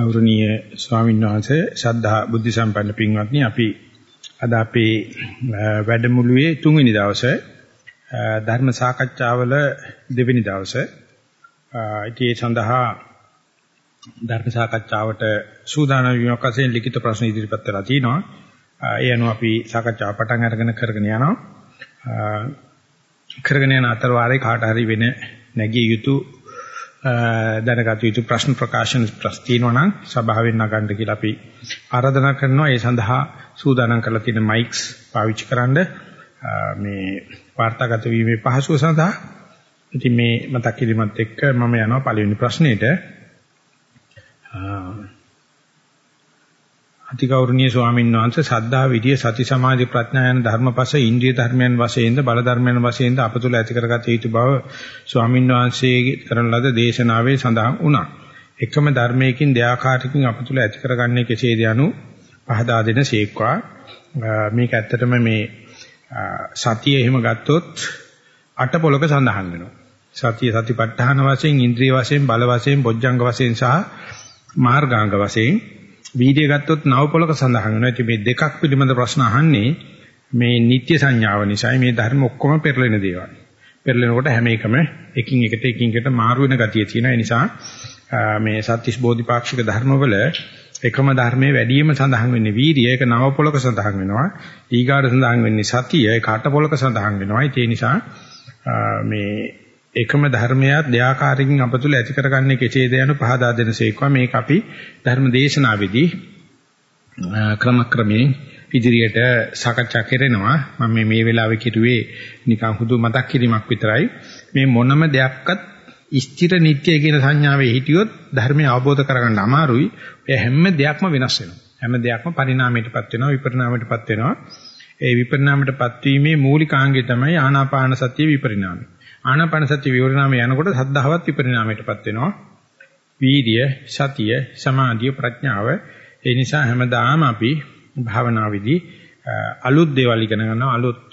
ගෞරවනීය ස්වාමීන් වහන්සේ ශ්‍රද්ධා බුද්ධ සම්පන්න පින්වත්නි අපි අද අපේ වැඩමුළුවේ තුන්වෙනි දවසේ ධර්ම සාකච්ඡාවල දෙවෙනි දවසේ ඒ සඳහා ධර්ම සාකච්ඡාවට සූදානම් වීමක් වශයෙන් ලිඛිත ප්‍රශ්න ඉදිරිපත් කරලා තිනවා. ඒ අනුව අපි සාකච්ඡාව පටන් අරගෙන කරගෙන යනවා. කරගෙන යන අතර වාරේ කාට හරි වෙන නැගිය යුතු දැනගත යුතු ප්‍රශ්න ප්‍රකාශන ප්‍රශ්න තියෙනවා නම් සභාවෙන් නගන්න කියලා අපි ආරාධනා කරනවා. ඒ සඳහා සූදානම් කරලා තියෙන මයික්ස් පාවිච්චි කරන්න මේ වාර්තාගත වීමේ පහසුව සඳහා. ඉතින් මේ මතක් කිරීමත් එක්ක මම යනවා පළවෙනි ප්‍රශ්නෙට. අතිගෞරවනීය ස්වාමීන් වහන්සේ සද්ධා විදියේ සති සමාධි ප්‍රඥා යන ධර්මපස ඉන්ද්‍රිය ධර්මයන් වශයෙන්ද බල ධර්මයන් වශයෙන්ද අප තුළ ඇති කරගත යුතු බව ස්වාමීන් වහන්සේගේ කරන ලද දේශනාවේ සඳහන් වුණා. එකම ධර්මයකින් දෙආකාරයකින් අප තුළ ඇති කරගන්නේ කෙසේද යනු පහදා දෙන ශේක්වා. මේක ඇත්තටම මේ සතිය එහෙම ගත්තොත් අට පොලක සඳහන් වෙනවා. සතිය සතිපට්ඨාන වශයෙන් ඉන්ද්‍රිය වශයෙන් බල වශයෙන් බොජ්ජංග වශයෙන් සහ මාර්ගාංග වශයෙන් වීඩියෝ ගත්තොත් නව පොලක සඳහන් වෙනවා. ඉතින් මේ දෙකක් පිළිබඳ ප්‍රශ්න අහන්නේ මේ නිත්‍ය සංඥාව නිසා මේ ධර්ම ඔක්කොම පෙරලෙන දේවල්. පෙරලෙනකොට හැම එකම එකින් එකට එකින් එකට මාරු වෙන ගතිය තියෙනවා. ඒ නිසා මේ සත්‍තිස් බෝධිපාක්ෂික ධර්මවල එකම ධර්මයේ වැඩිම සඳහන් වෙන්නේ වීර්යය. ඒක නව පොලක සඳහන් වෙනවා. ඊගාට සඳහන් වෙන්නේ සතිය. ඒක අට පොලක සඳහන් වෙනවා. ඒ නිසා මේ එකම ධර්මයක් දෙආකාරකින් අප තුළ ඇති කරගන්නේ කෙසේද යන පහදා දෙනසේකවා මේක අපි ධර්ම දේශනාවේදී ක්‍රමක්‍රමයෙන් ඉදිරියට සාකච්ඡා කරනවා. මම මේ වෙලාවේ කිරුවේ නිකන් හුදු මතක් කිරීමක් විතරයි. මේ මොනම දෙයක්වත් ස්ථිර නිට්ටය කියන සංඥාවේ හිටියොත් ධර්මය අවබෝධ කරගන්න අමාරුයි. ඒ හැම දෙයක්ම වෙනස් වෙනවා. හැම දෙයක්ම පරිණාමයටපත් වෙනවා විපරිණාමයටපත් වෙනවා. ඒ විපරිණාමයටපත් වීමේ මූලිකාංගය තමයි ආනාපාන සතිය විපරිණාමය. ආනාපාන සති විවරණාම යනකොට සද්ධාවත් විපරිණාමයටපත් වෙනවා. වීර්ය, සතිය, සමාධිය, ප්‍රඥාව. ඒ නිසා හැමදාම අපි භාවනාවේදී අලුත් දේවල් ඉගෙන ගන්නවා. අලුත්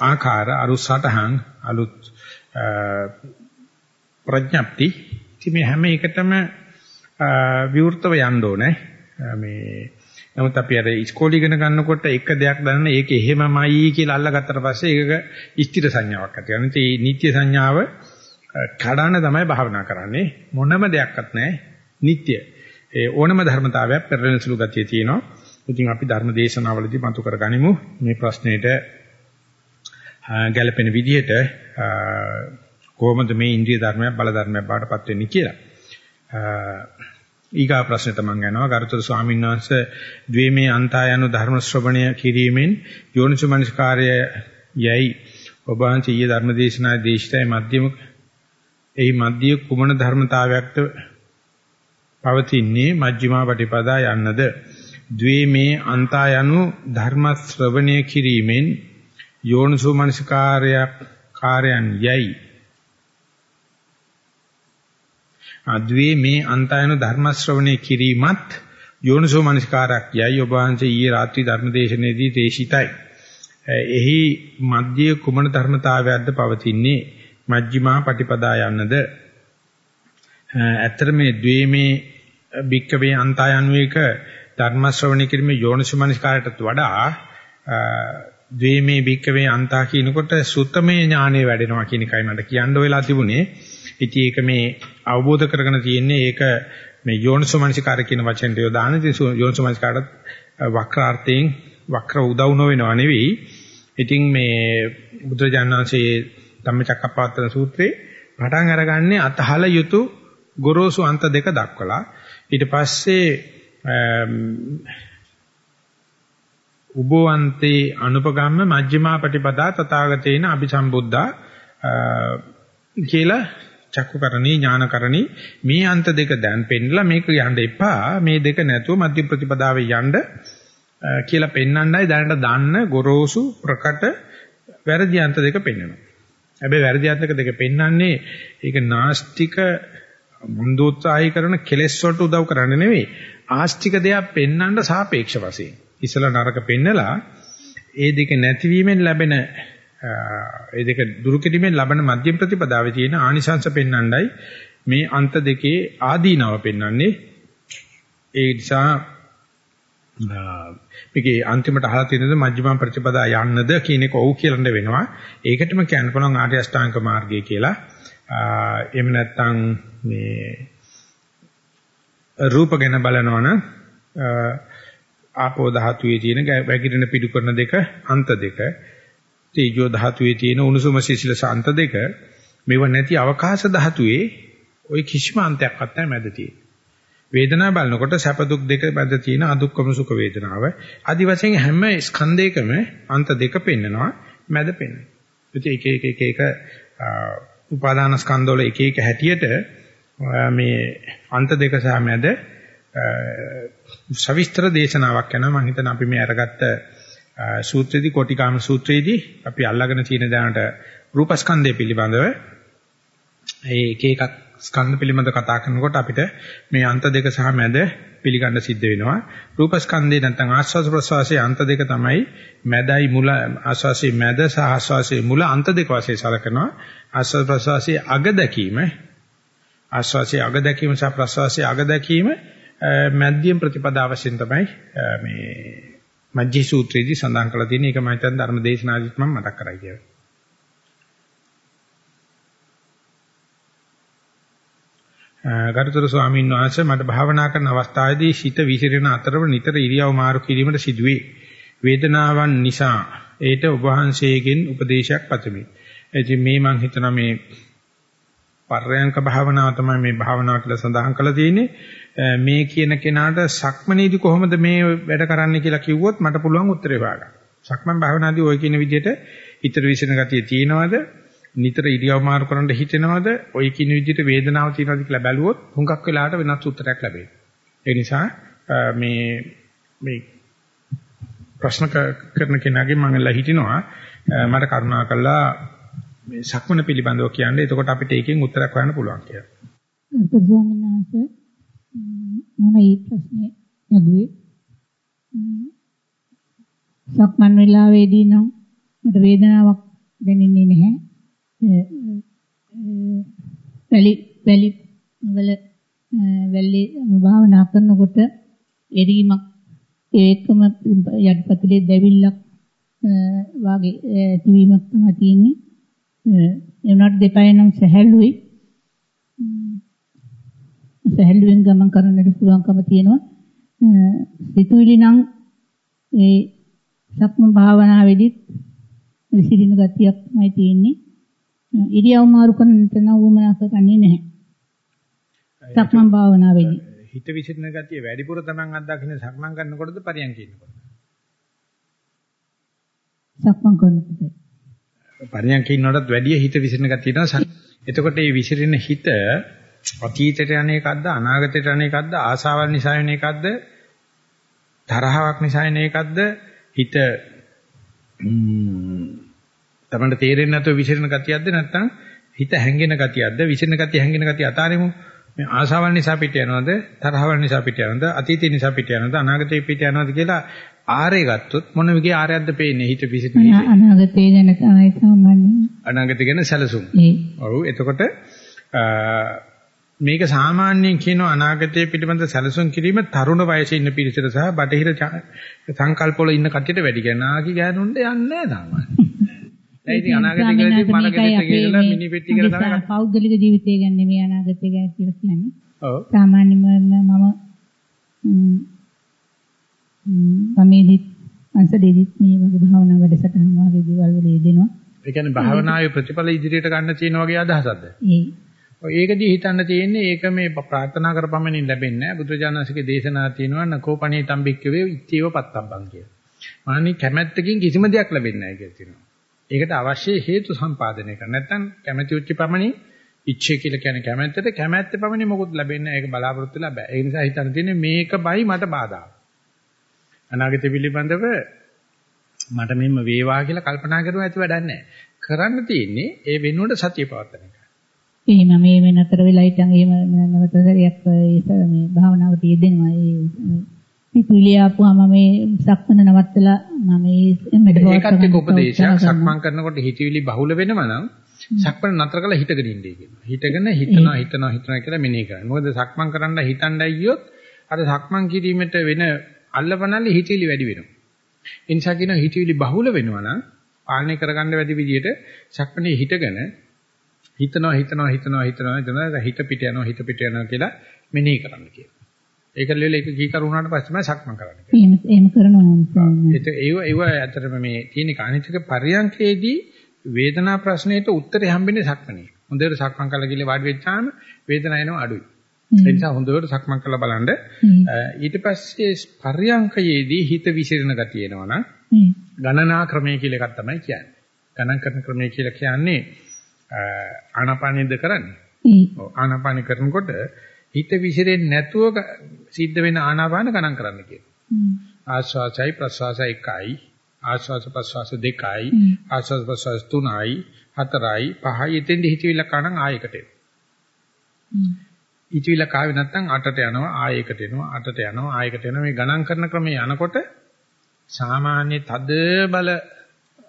ආකාර, අලුත් සටහන්, අලුත් ප්‍රඥප්ති. ඉතින් මේ හැම එකටම විවෘතව යන්න ඕනේ. මේ නමුත් අපි අර ඉස්කෝලේ ඉගෙන ගන්නකොට එක දෙයක් දන්න ඒක එහෙමමයි කියලා අල්ලගත්තට පස්සේ ඒක ස්ථිර සංඥාවක් ඇති වෙනවා. ඒ නිත්‍ය සංඥාව කඩන තමයි භාවනා කරන්නේ. මොනම දෙයක්වත් නැහැ. නිත්‍ය. ඒ ඕනම ධර්මතාවයක් පෙරලෙන සුළු ගතිය තියෙනවා. ඉතින් අපි ධර්ම දේශනාවලදී මතු කරගනිමු මේ ප්‍රශ්නෙට ගැළපෙන විදිහට කොහොමද මේ ඉන්ද්‍රිය ධර්මයක් බල ධර්මයක් බවට පත් වෙන්නේ කියලා. ඊගා ප්‍රශ්නෙට මම යනවා. ගරුතර ස්වාමීන් වහන්සේ ද්වේමේ අන්තා යන ධර්ම ශ්‍රවණය කිරීමෙන් යෝනිසමනස්කාරය යයි ඔබ වහන්සේ ඊයේ ධර්මදේශනා දේශිතයි මධ්‍යම එහි මධ්‍ය කුමන ධර්මතාවයක්ද පවතින්නේ? මජ්ක්‍ධිමා පටිපදා යන්නද? ද්වේමේ අන්තා යනු ධර්ම ශ්‍රවණය කිරීමෙන් යෝනිසමනස්කාරයක් කාර්යයන් යයි අද්වේ මේ අන්තයන ධර්ම ශ්‍රවණය කිරීමත් යෝනිසෝ මනස්කාරක් යයි ඔබ වහන්සේ ඊයේ රාත්‍රී ධර්මදේශනයේදී දේශිතයි. එහි මධ්‍ය කුමන ධර්මතාවයක්ද පවතින්නේ මජ්ක්‍ධිමා පටිපදා යන්නද ඇත්තට මේ ද්වේමේ භික්කවේ අන්තයන්ු එක ධර්ම ශ්‍රවණය කිරීමේ යෝනිසෝ මනස්කාරයටත් වඩා ද්වේමේ භික්කවේ අන්තා කියනකොට සුත්තමේ ඥානෙ වැඩෙනවා කියන එකයි මට කියන්න වෙලා තිබුණේ. ඉතින් ඒක මේ අවබෝධ කරගෙන තියෙන්නේ ඒක මේ යෝනිසෝමනසිකාර කියන වචෙන්ට යොදාන ඉතින් යෝනිසෝමනසිකාරට වක්‍රාර්ථයෙන් වක්‍ර උදව් නොවෙනව නෙවෙයි. ඉතින් මේ බුදුරජාණන්සේ ධම්මචක්කප්පවත්තන සූත්‍රේ පටන් අරගන්නේ අතහල යුතු ගොරෝසු අන්ත දෙක දක්වලා ඊට පස්සේ උබෝවන්තේ අනුපගම්ම මජ්ක්‍ධිමා පටිපදා තථාගතේන අபிසම්බුද්ධා කියලා චක්කුකරණී ඥානකරණී මේ අන්ත දෙක දැන් පෙන්නලා මේක යන්න එපා මේ දෙක නැතුව මධ්‍ය ප්‍රතිපදාවේ යන්න කියලා පෙන්වන්නයි දැනට දාන්න ගොරෝසු ප්‍රකට වැරදි අන්ත දෙක පෙන්වනවා. හැබැයි වැරදි අන්ත දෙක පෙන්වන්නේ ඒක නාස්තික මුන්දෝත්සාහය කරන කෙලෙස් වලට උදව් කරන්නේ නෙවෙයි ආස්තික දෙයක් පෙන්වන්න සාපේක්ෂ වශයෙන්. ඉස්සලා නරක පෙන්නලා ඒ දෙක නැතිවීමෙන් ලැබෙන ඒ දෙක දුරු කිරීමෙන් ලබන මධ්‍යම ප්‍රතිපදාවේ තියෙන ආනිසංශ පෙන්වන්නයි මේ අන්ත දෙකේ ආදීනව පෙන්වන්නේ ඒ නිසා මේකේ අන්තිමට අහලා තියෙනද මජ්ක්‍ධිම ප්‍රතිපදා යන්නද කියන එක ඔව් කියලා වෙනවා. ඒකටම කියන්න පුළුවන් ආර්ය අෂ්ටාංග මාර්ගය කියලා. එහෙම නැත්නම් මේ රූප ගැන බලනවනම් ආපෝ ධාතුවේ තියෙන වැగిරෙන පිටු කරන දෙක අන්ත දෙක තේජෝ ධාතුවේ තියෙන උණුසුම සිසිලස අන්ත දෙක මේව නැති අවකාශ ධාතුවේ ওই කිසිම අන්තයක්වත් නැහැ මැද තියෙන්නේ වේදනාව බලනකොට සැප දුක් දෙක මැද තියෙන අදුක්කම සුඛ වේදනාව. আদি වශයෙන් හැම ස්කන්ධයකම අන්ත දෙක පෙන්නනවා මැද පෙන්නනවා. ඉතින් එක එක එක එක උපාදාන ස්කන්ධවල එක එක හැටියට මේ අන්ත දෙක සහ මැද සවිස්තර දේශනාවක් යනවා මම හිතන අපි මේ අරගත්ත සූත්‍රයේදී කොටිකාම සූත්‍රයේදී අපි අල්ලාගෙන තියෙන දැනට රූපස්කන්ධය පිළිබඳව ඒ එක එකක් ස්කන්ධ පිළිබඳ කතා කරනකොට අපිට මේ අන්ත දෙක සහ මැද පිළිගන්න සිද්ධ වෙනවා. රූපස්කන්ධේ නැත්නම් ආස්වාද ප්‍රසවාසයේ අන්ත දෙක තමයි මැදයි මුල ආස්වාසයේ මැද සහ ආස්වාසයේ මුල අන්ත දෙක වශයෙන් සලකනවා. ආස්වාද ප්‍රසවාසයේ අග දැකීම ආස්වාසයේ අග දැකීම සහ ප්‍රසවාසයේ අග දැකීම මධ්‍යම ප්‍රතිපදා වශයෙන් තමයි මේ මජ්ජි සූත්‍රයේදී සඳහන් කරලා තියෙන එක මම හිතන ධර්ම දේශනාදිත් මම මතක් කරයි කියලා. ගරුතර ස්වාමීන් වහන්සේ මට භාවනා කරන අවස්ථාවේදී සිත විසිරෙන අතරම නිතර ඉරියව් මාරු කිරීමට සිදුවේ. වේදනාවන් නිසා ඒට ඔබ වහන්සේගෙන් උපදේශයක් පතමි. ඉතින් මේ මම හිතනවා මේ පර්යංක භාවනාව තමයි මේ භාවනාව කියලා සඳහන් කරලා තියෙන්නේ. මේ කියන කෙනාට සක්මනේදී කොහොමද මේ වැඩ කරන්නේ කියලා කිව්වොත් මට පුළුවන් උත්තරේ හොයාගන්න. සක්මන් භාවනාදී ওই කියන විදිහට ඊතර විසින ගතිය තියෙනවද? නිතර ඉරියව් මාරු කරන්න හිතෙනවද? ওই කින විදිහට වේදනාව තියෙනවද කියලා බැලුවොත් හුඟක් වෙලාවට වෙනස් උත්තරයක් ලැබෙනවා. ඒ නිසා මේ මේ ප්‍රශ්න කරන කෙනාගේ මම ලහ හිටිනවා මට කරුණා කළා මේ සක්මන පිළිබඳව කියන්නේ එතකොට අපිට ඒකෙන් උත්තරයක් හොයන්න පුළුවන් කියලා. ස්වාමීන් වහන්සේ මම මේ ප්‍රශ්නේ ලැබුවේ සක්මන් වෙලාවේදී නම් මට වේදනාවක් දැනෙන්නේ නැහැ. වැලි වැලි වල වැලි භාවනා කරනකොට එරීමක් ඒකම යටිපතුලේ දැවිල්ලක් වාගේ තිබීමක් තමයි තියෙන්නේ. ඒ උනාට දෙපය නම් සැහැල්ලුයි. සැහැල්ලුවෙන් ගමන් කරන්නට පුළුවන්කම තියෙනවා. සිතුවිලි නම් ඒ සක්ම භාවනාවේදීත් විසිරින ගතියක් තමයි තියෙන්නේ. ඉරියව් මාරු කරන තන වුමනා කරන්නේ නැහැ. සක්මන් භාවනාවේදී. හිත විසිරෙන ගතිය වැඩිපුර තමන් අත්දකින්න සක්මන් කරනකොටද පරියන් කියනකොට? සක්මන් කරනකොට. පරියන් කියනකොටත් වැඩිය හිත විසිරෙන ගතිය. එතකොට මේ විසිරෙන හිත අතීතයට යන එකක්ද අනාගතයට යන එකක්ද ආසාවල් නිසා යන එකක්ද තරහාවක් නිසා යන එකක්ද? හිත තමන්ට තේරෙන්නේ නැතුව විසිරෙන ගතියක්ද නැත්නම් හිත හැංගෙන ගතියක්ද? විසිරෙන ගතිය හැංගෙන ගතිය අතාරිමු. මේ ආශාවල් නිසා පිට යනවද? තරහවල් නිසා පිට යනවද? අතීතය නිසා පිට යනවද? අනාගතේ පිට යනවද කියලා ආරේ ගත්තොත් මොන විගේ ආරයක්ද පේන්නේ? හිත විසිරෙන හිත. අනාගතේ ගැන තමයි සාමාන්‍යයෙන් අනාගතේ ගැන සැලසුම්. ඔව් එතකොට මේක සාමාන්‍යයෙන් කියන අනාගතයේ පිටිබඳ සැලසුම් කිරීම තරුණ වයසේ ඉන්න පිරිසට සහ බටහිර සංකල්පවල ඉන්න කට්ටියට වැඩි ගණනාකි ගෑනුන්ට යන්නේ නැහැ ඒ ඉතින් අනාගතය කියලා ඉතින් මල ගෙදෙට ගිහලා මිනි පෙට්ටි කියලා තමයි පෞද්ගලික ජීවිතය ගැන නෙමෙයි අනාගතය ගැන කියලා කියන්නේ. ඔව්. සාමාන්‍යම මම සමේදිත් අන්සදෙදිත් මේ වගේ භාවනා වැඩසටහන් වගේ දේවල් වල යෙදෙනවා. ඒ කියන්නේ භාවනාවේ ප්‍රතිඵල ඉදිරියට ගන්න තියෙන වගේ අදහසක්ද? ඒ. ඒකදී හිතන්න තියෙන්නේ ඒක මේ ප්‍රාර්ථනා කරපමණින් ලැබෙන්නේ නැහැ. බුදුජානකගේ දේශනා තියෙනවා නකෝපණී තම්බික්කවේ ඉච්ඡේව පත්තබ්බන් කියලා. මානි කැමැත්තකින් කිසිම දෙයක් ලැබෙන්නේ නැහැ කියලා තියෙනවා. ඒකට අවශ්‍ය හේතු සම්පාදනය කරන්න. නැත්නම් කැමැති උච්ච පමණින් ඉච්ඡේ කියලා කියන්නේ කැමැත්තට කැමැත්ත පමණින් මොකුත් ලැබෙන්නේ නැහැ. ඒක බලාපොරොත්තු වෙලා බෑ. ඒ නිසා හිතන්න තියෙන්නේ මේකමයි මට බාධා. අනාගත පිළිබඳව මට මෙන්න වේවා කියලා කල්පනා කරුවා ඇති වැඩක් නැහැ. කරන්න තියෙන්නේ ඒ වෙනුවට සතිය පවත්තන එක. එහෙම මේ වෙන අතර වෙලා හිටන් එහෙම නැවත සැරයක් මේ භාවනාවට යෙදෙනවා. ඒ පිටුලිය ආපුවාම මේ සක්මන නවත්තලා මම මේ මෙඩිකේට් ඒකත් එක්ක උපදේශයක් සක්මන් කරනකොට හිතවිලි බහුල වෙනවා නම් සක්මන් නතර කරලා හිටගෙන ඉන්නේ කියනවා. හිටගෙන හිතනවා හිතනවා හිතනවා කියලා මෙනෙහි කරන්නේ. මොකද සක්මන් කරන්න හිතණ්ඩයි ගියොත් අර සක්මන් කිරීමට වෙන අල්ලපනල්ලේ හිතවිලි වැඩි වෙනවා. ඒ නිසා කියනවා හිතවිලි බහුල වෙනවා නම් පාලනය කරගන්න වැඩි විදියට සක්මනේ හිටගෙන හිතනවා හිතනවා හිතනවා හිතනවා හිතනවා හිත පිට යනවා හිත පිට යනවා කියලා මෙනෙහි කරන්න කියනවා. ඒක ලෙල එක කීකරු වුණාට පස්සේ තමයි සක්මන් කරන්න කියන්නේ. එහෙම එහෙම කරනවා. ඒක ඒව ඒව ඇත්තටම මේ තියෙන කාණිතික පරියන්කේදී වේදනා ප්‍රශ්නෙට උත්තරේ හම්බෙන්නේ සක්මනේ. හොඳට සක්මන් කරලා ගිහලා වාඩි වෙච්චාම වේදනාව එනවා අඩුයි. ඒ නිසා හොඳට සක්මන් කරලා බලන්න. ඊට පස්සේ පරියන්කයේදී හිත විසිරෙන ගතිය එනවනම් ගණනා ක්‍රමය කියලා එකක් තමයි කියන්නේ. ගණන් කරන ක්‍රමය කියලා කියන්නේ ආනාපානෙද කරන්නේ. ඔව් ආනාපාන කරනකොට හිත විසිරෙන්නේ නැතුව සිද්ධ වෙන ආනාපාන ගණන් කරන්න කියනවා. ආශ්වාසයි ප්‍රශ්වාසයි එකයි ආශ්වාස ප්‍රශ්වාස දෙකයි ආශ්වාස ප්‍රශ්වාස තුනයි හතරයි පහයි එතෙන්ද හිතවිල්ල කණන් ආයකට එනවා. හිතවිල්ල කාවේ නැත්නම් 8ට යනවා ආයකට එනවා 8ට යනවා ආයකට එනවා මේ ගණන් කරන ක්‍රමයේ යනකොට සාමාන්‍ය තද බල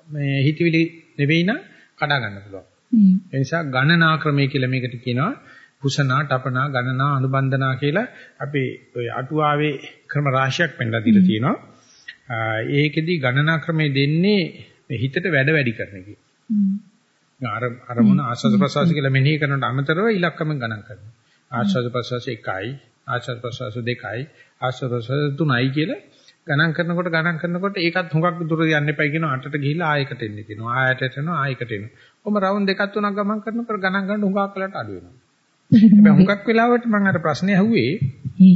මේ හිතවිලි නෙවෙයි නම් කඩා ගන්න පුළුවන්. ඒ නිසා ගණනා ක්‍රමය කියලා මේකට කියනවා කුසනා, టපනා, ගණනා, අනුබන්ධනා කියලා අපි ඔය අටුවාවේ ක්‍රම රාශියක් පෙන්නලා දීලා තියෙනවා. ඒකෙදි ගණනා ක්‍රමය දෙන්නේ හිතට වැඩ වැඩි කරන එක. අර අරමුණ ආස්වාද ප්‍රසවාස කියලා මෙනෙහි කරනට අමතරව ඉලක්කම ගණන් කරනවා. ආස්වාද ප්‍රසවාස 1යි, ආස්වාද ප්‍රසවාස 2යි, ආස්වාද ප්‍රසවාස 3යි කියලා ගණන් කරනකොට ගණන් කරනකොට ඒකත් හුඟක් දුර යන්න එපයි කියනවා අටට ගිහිල්ලා ආයකට එන්න කියනවා ආයතට එනවා ආයකට එනවා. කොහොම රවුන්ඩ් දෙකක් තුනක් ගමන් කරනකොට ගණන් ගන්න හුඟක් වෙලාට අඩු වෙනවා. හැබැයි හුඟක් වෙලාවට මම අර ප්‍රශ්නේ අහුවේ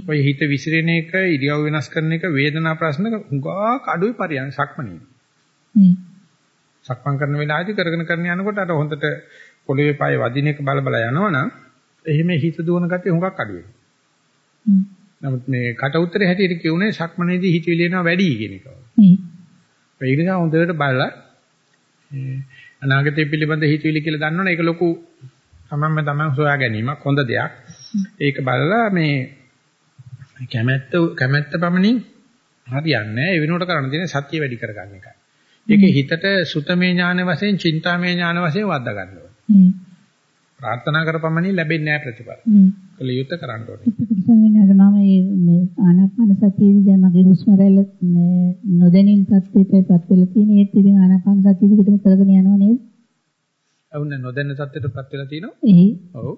ඔය හිත විසිරෙන එක ඉරියව් වෙනස් කරන එක වේදනා ප්‍රශ්න හුඟක් අඩුයි පරියන් සක්මනේ. සක්මන් කරන වෙලාවදී කරගෙන කරන යනකොට අර හොඳට පොළවේ පායේ වදින එක බල බල යනවනම් එහෙම හිත දුවන ගතිය හුඟක් අඩු වෙනවා. නමුත් මේ කට උත්තරේ හැටියට කියුනේ සක්මනේදී හිත විලේනවා වැඩි කියන එක. ඒක නිසා හොඳට බලලා අනාගතය පිළිබඳ හිතවිලි කියලා දන්නවනේ ඒක ලොකු තමන්ම තමන් සොයා ගැනීමක් හොඳ දෙයක්. ඒක බලලා මේ කැමැත්ත කැමැත්ත පමණින් හරියන්නේ නැහැ. ඒ වෙනුවට කරන්න තියෙන්නේ සත්‍ය වැඩි කරගන්න එකයි. ඒක හිතට සුතමේ ඥාන වශයෙන්, චින්තාමේ ඥාන වශයෙන් වද්දා ගන්න ඕනේ. ප්‍රාර්ථනා කරපමණින් ලැබෙන්නේ නැහැ ප්‍රතිඵල. කළ යුත්තේ කරන්න ඕනේ. ස්වාමීන් මම මේ ආනාපාන සතියේදී දැන් මගේ හුස්ම රැල්ල නොදැනීම් තත්ත්වයටපත් වෙලා තියෙන ඒත් ඉතින් ආනාපාන සතිය දිගටම කරගෙන යනවා නේද? වුණ නොදැන්න තත්ත්වයටපත් වෙලා තියෙනවා. එහේ. ඔව්.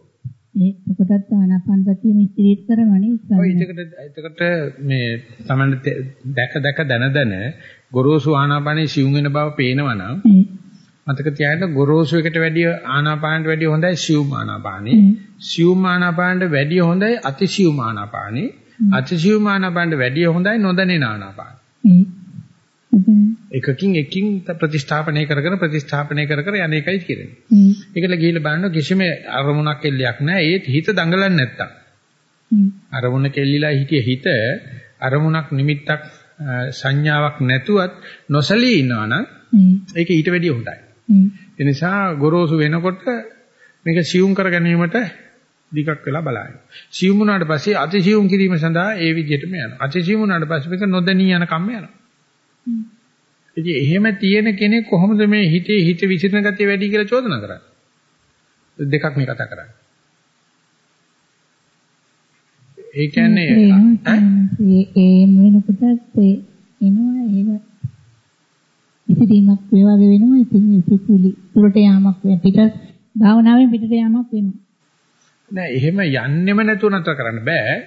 ඒකටත් ආනාපාන සතිය මිස්ත්‍රීට් කරනවනේ. ඔය එතකොට එතකොට මේ තමන්න දැක දැක දන දන ගොරෝසු ආනාපානේ සිවුම් වෙන බව පේනවනම් මතක තියාගන්න ගොරෝසු එකට වැඩිය ආනාපානට වැඩිය හොඳයි සිවුම් ආනාපානේ. සිවුම් ආනාපානට වැඩිය හොඳයි අතිසිවුම් ආනාපානේ. අතිසිවුම් ආනාපානට වැඩිය හොඳයි නොදැනෙන ආනාපානේ. එකකින් එකකින් ප්‍රතිස්ථාපනය කර කර ප්‍රතිස්ථාපනය කර කර යන එකයි කියන්නේ. ඒකල ගිහිල්ලා බලන්න කිසිම අරමුණක් එල්ලයක් නැහැ. ඒත් හිත දඟලන්නේ නැත්තම්. අරමුණ කෙල්ලිලා හිටිය හිත අරමුණක් නිමිත්තක් සංඥාවක් නැතුවත් නොසලී ඉන්නවනම් ඒක ඊට වැඩිය හොඳයි. ඒ නිසා ගොරෝසු වෙනකොට මේක සියුම් කර ගැනීමට දිගක් වෙලා බලائیں. සියුම් වුණාට පස්සේ අති සියුම් කිරීම සඳහා ඒ විදිහටම යනවා. අති සියුම් වුණාට පස්සේ මේක නොදැනී යන කම්ම යනවා. ඉතින් එහෙම තියෙන කෙනෙක් කොහොමද මේ හිතේ හිත විසිරෙන ගතිය වැඩි කියලා චෝදනා කරන්නේ? දෙකක් මේ කතා කරන්නේ. ඒ කියන්නේ ඒ ඒ වෙනකොට එනවා ඒක ඉතිරීමක් වේ වගේ වෙනවා ඉතින් ඉතිපිලි තුරට යාමක් පිට භාවනාවෙන් පිටට යාමක් වෙනවා නෑ එහෙම යන්නෙම නැතුව නතර කරන්න බෑ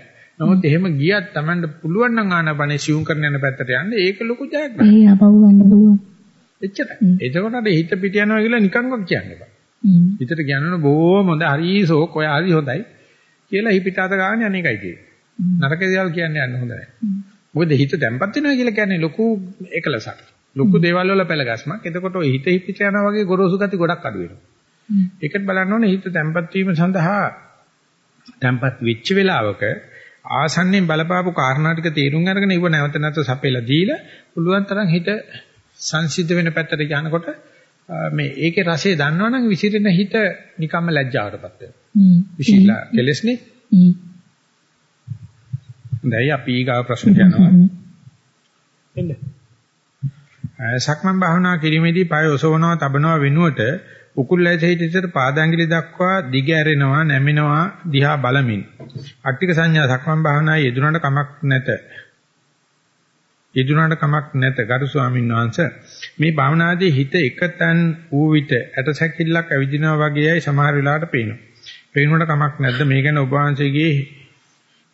නමුත් එහෙම ගියත් Tamanට පුළුවන් නම් ආනපනේ සිවුම් කරන යන පැත්තට යන්න ඒක ලොකු ජයග්‍රහණයක්. ඒ අපව ගන්න පුළුවන්. එච්චරයි. එතකොට අර හිත පිට යනවා කියලා නිකන්වත් කියන්න බෑ. හිතට කියනවනේ බොහොම හොඳ හරිසෝක් ඔය හරි හොඳයි කියලා හිපිටාත ගන්න අනේකයි කියන්නේ. නරක දේවල් කියන්නේ යන්න හොඳ නැහැ. මොකද හිත තැම්පත් වෙනවා කියලා කියන්නේ ලොකු එකලසක්. ලොකු දේවල් වල පළගස්මක්. එතකොට ඔය හිත හිපිට යනවා වගේ ගොරෝසු ගති ගොඩක් අඩු වෙනවා. ඒකත් බලන්න ඕනේ හිත තැම්පත් වීම සඳහා තැම්පත් වෙච්ච වෙලාවක ආසන්නෙන් බලපාපු කාරණා ටික තේරුම් අරගෙන ඉව නැවත නැවත සපෙලා දීලා පුළුවන් තරම් හිත සංසිද්ධ වෙන පැත්තට යනකොට මේ ඒකේ රසය දන්නවනම් විසිරෙන හිත නිකම්ම ලැජ්ජාවටපත් වෙනවා. විසිරලා කෙලස්නේ. දැන් අපි ඊගාව ප්‍රශ්නට යනවා. එන්න. සක්මන් භාවනා කිරීමේදී පය ඔසවනවා තබනවා වෙනුවට උකුල් ඇස හිටිතර පාදාංගිලි දක්වා දිග ඇරෙනවා නැමෙනවා දිහා බලමින්. අට්ටික සංඥා සක්මන් භාවනායේ යෙදුනට කමක් නැත. යෙදුනට කමක් නැත. ගරු ස්වාමීන් වහන්සේ මේ භාවනාදී හිත එකතන් වූ විට ඇටසැකිල්ලක් ඇවිදිනවා වගේයි සමහර වෙලාවට පේනවා. පේනුවට කමක් නැද්ද? මේ ගැන ඔබ වහන්සේගේ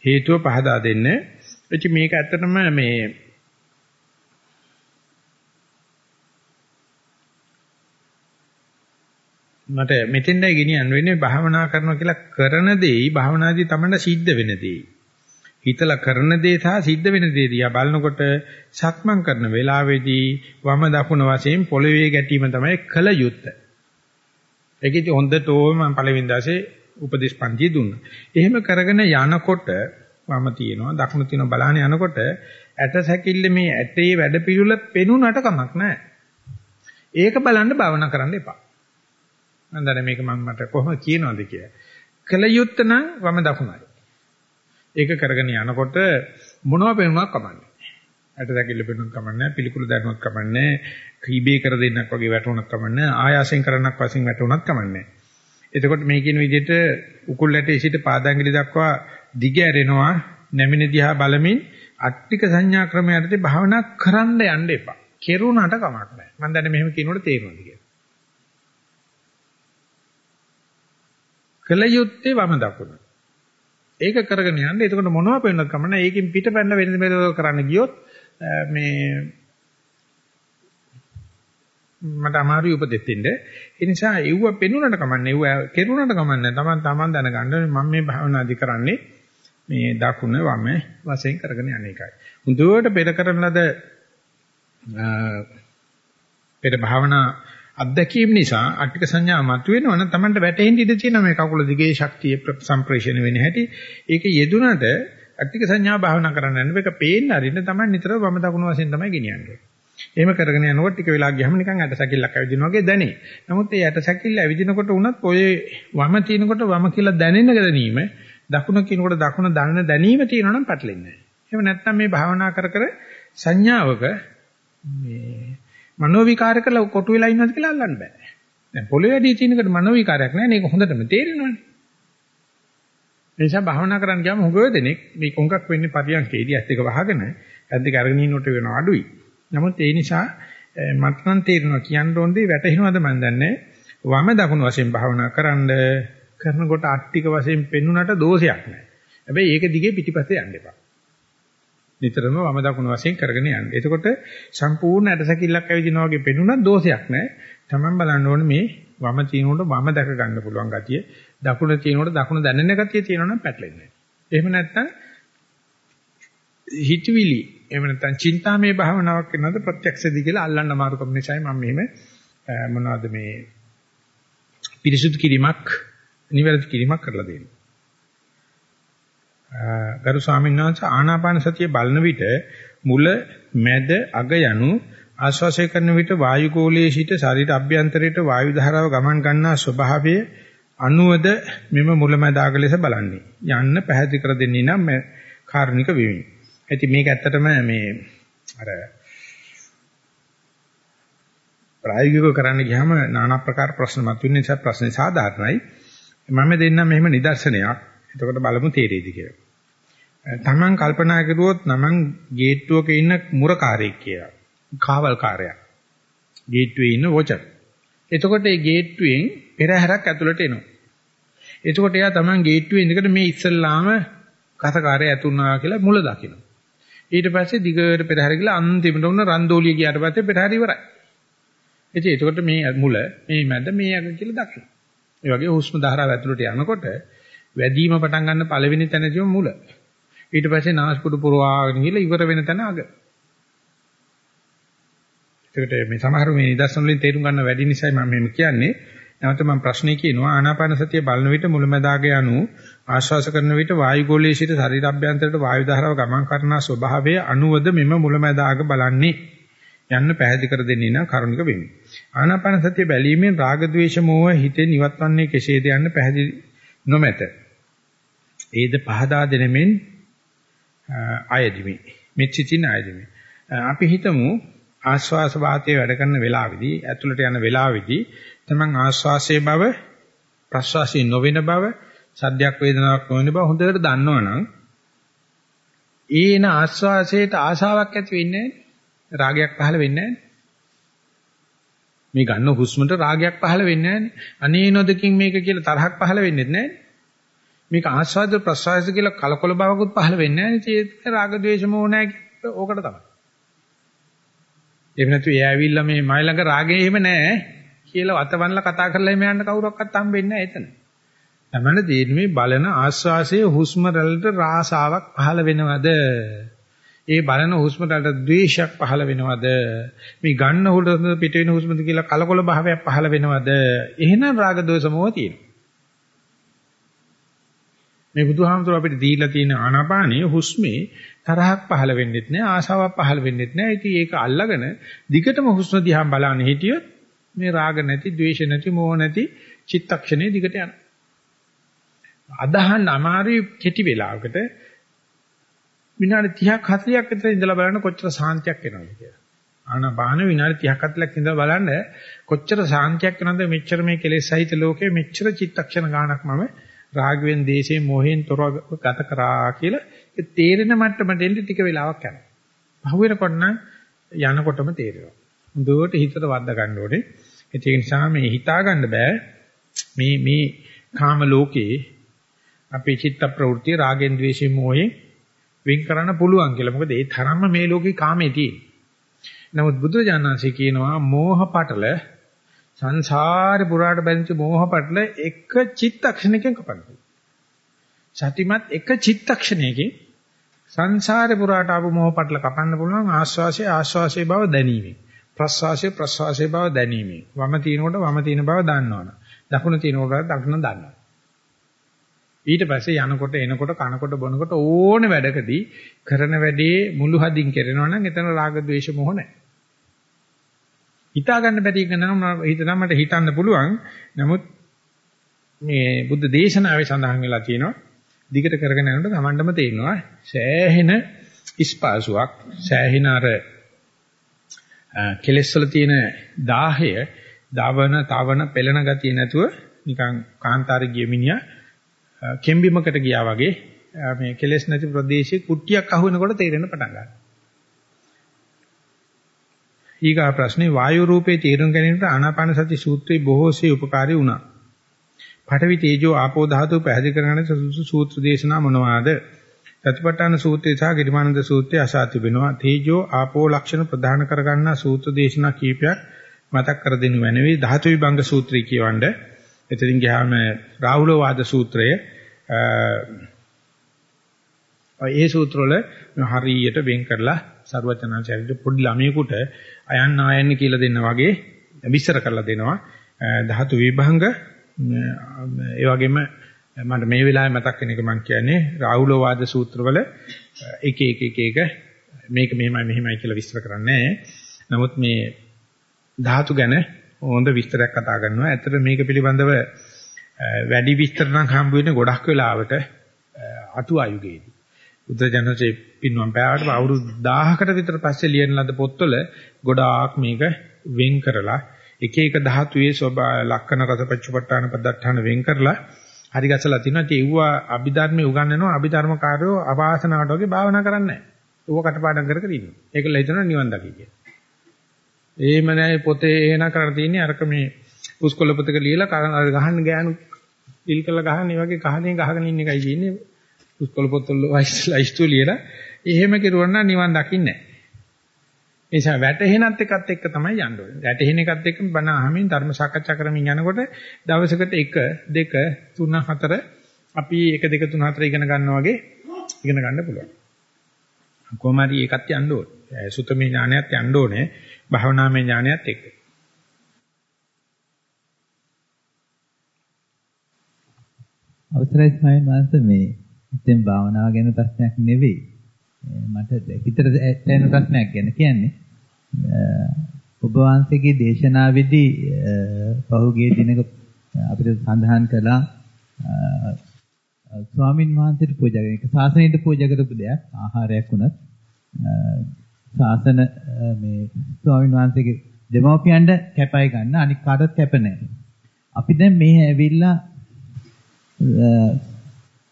හේතුව පහදා දෙන්න. එචි මේක ඇත්තටම මේ මට මෙතෙන්දයි ගෙනියන්න වෙන්නේ භාවනා කරනවා කියලා කරන දෙයි භාවනාදී තමයි සිද්ධ වෙන දෙයි. හිතලා කරන දේ සහ සිද්ධ වෙන දේ දිහා බලනකොට සක්මන් කරන වෙලාවේදී වම දකුණ වශයෙන් පොළවේ ගැටීම තමයි කල යුත්තේ. ඒකෙදි හොඳටම මම පළවෙනි දවසේ උපදේශ පන්තිය දුන්නා. එහෙම කරගෙන යනකොට වම තියෙනවා දකුණු තියෙනවා බලහන යනකොට ඇට සැකිල්ල මේ ඇටේ වැඩ පිළිවෙල පෙනුනට කමක් නැහැ. ඒක බලන්න භාවනා කරන්න එපා. මම දන්නේ මේක මම මට කොහොමද කියනවද කියලා. කල යුත්ත නම් වම දකුණයි. ඒක කරගෙන යනකොට මොනව පෙනුනක් කමන්නේ. ඇට සැකිල්ල පෙනුනක් කමන්නේ පිළිකුළු දැනුනක් කමන්නේ කීබේ කර දෙන්නක් වගේ වැටුණක් කමන්නේ ආයාසයෙන් කරන්නක් වශයෙන් වැටුණක් කමන්නේ. එතකොට මේ කියන විදිහට උකුල් ඇටේ සිට පාදාංගලි දක්වා දිග ඇරෙනවා නැමින දිහා බලමින් අට්ටික සංඥා ක්‍රමයටදී භාවනා කරන්න යන්න එපා. කෙරුණාට කමක් නැහැ. මම දැන් මෙහෙම කියනකොට තේරෙනවද කියලා. කලයුත්තේ වම දකුණ. ඒක කරගෙන යන්න. එතකොට මොනවද වෙන්නත් කමන්න. ඒකෙන් පිටපැන්න වෙන මෙලව කරන්න ගියොත් මේ මට අමාරුයි උපදෙස් දෙන්න. ඒ නිසා එව්ව පෙන්ුණාට කමන්නේ. එව්ව කෙරුණාට කමන්නේ. Taman taman දැනගන්න මම මේ භාවනාදි කරන්නේ මේ දකුණ වම වශයෙන් කරගෙන යන එකයි. හුදුවට පෙර කරන ලද පෙර භාවනා අත්දැකීම් නිසා අට්ටික සංඥා මතුවෙනවා නම් Tamanට වැටෙන්න ඉඩ තියෙනවා මේ කකුල දිගේ ශක්තිය සම්ප්‍රේෂණය වෙන හැටි. ඒක යෙදුනට අට්ටික සංඥා භාවනා කරන්න යන එක පේන්න අරින්න Taman නිතර වම දකුණ වශයෙන් තමයි ගෙනියන්නේ. එහෙම කරගෙන යනකොට ටික වෙලා ගියම නිකන් ඇටසැකිල්ලක් ඇවිදිනවා වගේ දැනේ. නමුත් ඒ ඇටසැකිල්ල ඇවිදිනකොට උනත් ඔය වම තිනකොට වම කියලා දැනෙන ගැනීම දකුණ කිනකොට දකුණ දැනෙන දැනීම තියෙනවා නම් පැටලෙන්නේ නැහැ. එහෙම නැත්නම් මේ භාවනා කර කර සංඥාවක මේ මනෝ විකාර කරලා කොටු වෙලා ඉන්නවද කියලා අල්ලන්න බෑ. දැන් පොළොවේ වැඩි තියෙනකට මනෝ විකාරයක් නැහැ. මේක හොඳටම තේරෙනවනේ. ඒ නිසා භාවනා කරන්න ගියාම හුඟව දෙනෙක් මේ කොංගක් වෙන්නේ පරියන්කේදී ඇස් දෙක වහගෙන ඇස් දෙක අරගෙන ඉන්නකොට වෙන අඩුයි. නමුත් ඒ නිසා මට නම් තේරෙනවා කියන්න ඕන දේ වැටහෙනවද මන් දන්නේ වම දකුණු වශයෙන් භාවනා කරන්න කරනකොට ආට්ටික වශයෙන් පෙන්ුණාට දෝෂයක් නැහැ. හැබැයි ඒක දිගේ පිටිපස්සේ යන්න එපා. නිතරම වම දකුණු වශයෙන් කරගෙන යන්න. එතකොට සම්පූර්ණ ඇටසැකිල්ලක් ඇවිදිනා වගේ පෙන්ුණා දෝෂයක් නැහැ. Taman බලන්න ඕනේ මේ වම තිනුට වම දැක ගන්න පුළුවන් ගතිය. දකුණ තිනුට දකුණ දැනෙන ගතිය තියෙනවා නම් පැටලෙන්නේ නැහැ. එහෙම නැත්නම් හිතවිලි එහෙම නැත්නම් චින්තාමය භාවනාවක් වෙනවද ප්‍රත්‍යක්ෂදී කියලා අල්ලන්න අමාරුකම නිසායි මම මෙහෙම මොනවද මේ පිරිසුදු කිරීමක් නිවැරදි කිරීමක් කරලා දෙන්නේ. ගරු ස්වාමීන් වහන්සේ ආනාපාන සතිය බලන විට මුල මැද අග යනු ආශ්වාසය කරන විට වායු ගෝලයේ සිට ශරීර අභ්‍යන්තරයට වායු ධාරාව ගමන් ගන්නා ස්වභාවය අනුවද මෙම මුලමැද අග ලෙස බලන්නේ. යන්න පැහැදිලි කර දෙන්නේ නම් කාරුණික වෙමින්. ඉතින් මේක ඇත්තටම මේ අර ප්‍රායෝගිකව කරන්න ගියාම নানা ප්‍රකාර ප්‍රශ්න මතුවෙන නිසා ප්‍රශ්නේ සාධාරණයි. මම දෙන්නම් මෙහෙම නිදර්ශනයක්. එතකොට බලමු තේරෙයිද කියලා. තමන් කල්පනා කරුවොත් නමං ගේට්ටුවක ඉන්න මුරකාරයෙක් කියලා. කාවල්කාරයා. ගේට්ටුවේ ඉන්න වොචර්. එතකොට මේ ගේට්ටුවෙන් පෙරහැරක් ඇතුළට එනවා. එතකොට එයා තමන් ගේට්ටුවේ ඉඳගෙන මේ ඉස්සල්ලාම කසකාරය ඇතුණා කියලා මුල දකිනවා. ඊට පස්සේ දිගට පෙරහැර ගිහලා අන්තිමට උන රන්දෝලිය ගියාට පස්සේ පෙරහැර ඉවරයි. ඉතින් ඒකට මේ මුල, මේ මැද, මේ අග කියලා දකිනවා. ඒ වගේ හුස්ම ධාරාව ඇතුළට යනකොට වැඩිම පටන් ගන්න පළවෙනි තැනදී මුල. ඊට පස්සේ නාස්පුඩු පුරවාගෙන ගිහලා ඉවර වෙන තැන අග. ඒකට මේ සමහර මේ නිදර්ශන වලින් තේරුම් ගන්න වැඩි නිසායි මම මෙහෙම කියන්නේ. නැවත මම ප්‍රශ්නේ කියනවා ආනාපාන සතිය බලන විට මුලැමැදාගේ අනු ආශ්වාස කරන විට වායු ගෝලයේ සිට ශරීර අභ්‍යන්තරයට වායු ධාරාව ගමන් කරන ස්වභාවයේ අනුවද මෙම මුලැමැදාග බලන්නේ යන්න පැහැදිලි කර දෙන්නේ නම් කරුණික වෙමි. ආනාපාන සතිය බැලීමෙන් රාග ద్వේෂ මෝහ හිතේ නිවත්වන්නේ කෙසේද යන්න පැහැදිලි නොමැත. ඒද පහදා දෙනෙමින් ආයදිමි. මෙච්චිතින් ආයදිමි. අපි හිතමු ආස්වාස වාතයේ වැඩ කරන වෙලාවේදී ඇතුළට යන වෙලාවේදී තමන් ආස්වාසයේ බව ප්‍රස්වාසයේ නොවන බව සද්දයක් වේදනාවක් නොවන බව හොඳට දන්නවනම් ඒන ආස්වාසයට ආශාවක් ඇති වෙන්නේ රාගයක් පහළ වෙන්නේ මේ ගන්න හුස්මට රාගයක් පහළ වෙන්නේ අනේ නොදකින් මේක කියලා තරහක් පහළ වෙන්නේ නැහැ මේක ආස්වාද ප්‍රසවාස කියලා කලකොල බවකුත් පහළ වෙන්නේ නැහැ නේ රාග ద్వේෂ මොහ නැහැ ඕකට තමයි එහෙම නැතු ඒ ඇවිල්ලා මේ මයි ළඟ රාගේ එහෙම නැහැ කියලා වතවන්ලා කතා කරලා එමෙ යන්න කවුරක්වත් හම්බෙන්නේ නැහැ එතන. තමන දෙන්නේ බලන ආස්වාසයේ හුස්ම රැල්ලට රාසාවක් පහළ වෙනවද? ඒ බලන හුස්ම රැල්ලට ද්වේෂයක් පහළ වෙනවද? මේ ගන්න හුස්ම පිට වෙන හුස්මද කියලා කලකොල භාවයක් පහළ වෙනවද? එහෙනම් රාග දෝෂ මොහ තියෙනවා. මේ බුදුහාමුදුර අපිට දීලා තියෙන ආනාපානයේ හුස්මේ තරහක් පහළ වෙන්නෙත් නෑ ආශාවක් පහළ වෙන්නෙත් නෑ. ඉතින් ඒක අල්ලගෙන දිගටම හුස්ම දිහා බලන්න හිටියොත් මේ රාග නැති, ද්වේෂ නැති, මෝහ නැති චිත්තක්ෂණේ දිගට යනවා. අදහන් අමාරුයි කෙටි වෙලාවකට විනාඩි 30ක් 40ක් විතර ඉඳලා බලන්න කොච්චර සාන්තියක් එනවද කියලා. ආනාපාන විනාඩි 30ක් 40ක් ඉඳලා බලන්න කොච්චර සාන්තියක් එනවද මෙච්චර මේ කෙලෙස් සහිත ලෝකේ මෙච්චර චිත්තක්ෂණ ගානක් මම රාගයෙන්, දේශයෙන්, මොහෙන් තොරව ගත කරා කියලා ඒ තේරෙන මට්ටමට එන්න ටික වෙලාවක් යනවා. පහුවෙනකොට නම් යනකොටම තේරෙනවා. හොඳට හිතට වද්දා ගන්න ඕනේ. ඒක නිසා මේ හිතා ගන්න බෑ මේ මේ කාම ලෝකේ අපේ චිත්ත ප්‍රවෘත්ති රාගෙන්, ద్వේෂයෙන්, මොහෙන් වෙන් කරන්න පුළුවන් කියලා. මොකද ඒ තරම්ම මේ ලෝකේ කාමේ තියෙන. නමුත් බුදුරජාණන්සේ කියනවා මෝහ පටල සංසාරේ පුරාට බැඳිච්ච මෝහ පටල එක චිත්තක්ෂණයකින් කපන්න. සතිමත් එක චිත්තක්ෂණයකින් සංසාරේ පුරාට ආපු මෝහ පටල කපන්න පුළුවන් ආස්වාසිය ආස්වාසිය බව දැනීමෙන්. ප්‍රස්වාසය ප්‍රස්වාසය බව දැනීමෙන්. වම තිනකොට වම තින බව දන්නවනේ. දකුණ තිනකොට දකුණ දන්නවා. ඊට පස්සේ යනකොට එනකොට කනකොට බොනකොට ඕනේ වැඩකදී කරන වැඩේ මුළු හදින් කරනවා නම් එතන රාග ద్వේෂ මොහ නැහැ. හිතා ගන්න බැරි එක නම් හිතනම් මට හිතන්න පුළුවන්. නමුත් මේ බුද්ධ දේශනාවේ සඳහන් වෙලා තියෙනවා. දිගට කරගෙන යනකොට Tamandම තේරෙනවා සෑහෙන ඉස්පාසුවක් සෑහෙන අර කෙලෙස් වල තියෙන දාහය දවන තවන පෙළෙන ගතිය නැතුව නිකන් කාන්තාරේ ගිය මිනිහා කෙම්බිමකට ගියා වගේ මේ කෙලෙස් නැති ප්‍රදේශයේ කුට්ටියක් අහු වෙනකොට තේරෙන්න පටන් ගන්නවා. ඊගා ප්‍රශ්නේ වායු රූපේ තීරුම් ගැනීමට ආනාපාන සති සූත්‍රයේ බොහෝසේ උපකාරී වුණා. පඨවි තේජෝ ආපෝ ධාතු පැහැදිලි කරගන්න සුසු සූත්‍ර දේශනා මොනවාද? සතිපට්ඨාන සූත්‍රය සහ ගිරිමානන්ද සූත්‍රය අසා තිබෙනවා. තේජෝ ආපෝ ලක්ෂණ ප්‍රදාන කරගන්න සූත්‍ර දේශනා කීපයක් මතක් කර දෙනු මැනවි ධාතු විභංග සූත්‍රය කියවන්න. එතනින් ගියාම රාහුල වාද සූත්‍රය ඒ සූත්‍රවල හරියට වෙන් කරලා සරුවචනාචාර්යට පොඩි ළමයෙකුට අයන් ආයන්න කියලා දෙන්න වගේ විස්තර කරලා දෙනවා ධාතු විභංග ඒ වගේම මට මේ වෙලාවේ මතක් වෙන එක මම කියන්නේ රාහුල වාද සූත්‍රවල එක එක එක එක මේක මෙහෙමයි මෙහෙමයි කියලා විස්තර කරන්නේ නමුත් මේ ධාතු ගැන හොඳ විස්තරයක් කතා කරනවා. ඇත්තට මේක පිළිබඳව වැඩි විස්තර නම් හම්බ වෙන්නේ ගොඩක් වෙලාවට අතු ආයුගයේදී. බුද්ධජනසේ පින්වම් පෑවට අවුරුදු 1000කට විතර පස්සේ ලියන ලද පොත්වල ගොඩාක් මේක වෙන් කරලා එක එක ධාතුයේ ස්වභා ලක්කන රසපච්චපට්ඨාන පදත්තාන වෙන් කරලා හරි ගැසලා තිනවා. ඒ ඒවා අභිධර්මයේ උගන්වනවා අභිධර්මකාරයෝ අවාසනාවට වගේ භාවනා කරන්නේ නැහැ. ඌව කටපාඩම් කර කර ඉන්නවා. ඒකල හිතනවා නිවන් දකි කියලා. එහෙම නැහැ පොතේ එහෙනම් කරලා තියෙන්නේ අරක මේ පුස්කොළ පොතක ලියලා ගහන්න ගෑනු පිල් කරලා ගහන්නේ වගේ කහනේ ගහගෙන ඉන්න එකයි තියෙන්නේ. පුස්කොළ පොත්වල ලයිස්තු ලියලා එහෙම කෙරුවා නම් නිවන් දකින්නේ නැහැ. ඒ නිසා වැටහෙනත් එකත් එක්ක තමයි යන්න ඕනේ. වැටහෙන එකත් එක්ක බණ අහමින් ධර්ම සාකච්ඡා කරමින් යනකොට දවසකට 1 2 3 4 අපි 1 2 3 4 ඉගෙන ගන්නවා වගේ ඉගෙන ගන්න පුළුවන්. කොහොම හරි ඒකත් යන්න ඕනේ. සුතමේ ඥානයත් යන්න ඕනේ. භාවනාමය ඥානයත් එක්ක. අවසරයි ස්වාමීන් වහන්සේ මේ ඉතින් භාවනාව ගැන ප්‍රශ්නයක් නෙවෙයි. මට හිතට දැනෙන ප්‍රශ්නයක් ගැන කියන්නේ. ඔබ වහන්සේගේ දේශනාවේදී පහුගිය දිනක අපිට සඳහන් කළා ස්වාමින් වහන්සේට පූජා කරන එක සාසනයට පූජා කරපු දෙයක් ආහාරයක් වුණත් ශාසන මේ ස්වාමීන් වහන්සේගේ දෙමව්පියන්ට කැපයි ගන්න අනික් කාටවත් කැප නැහැ. අපි දැන් මේ ඇවිල්ලා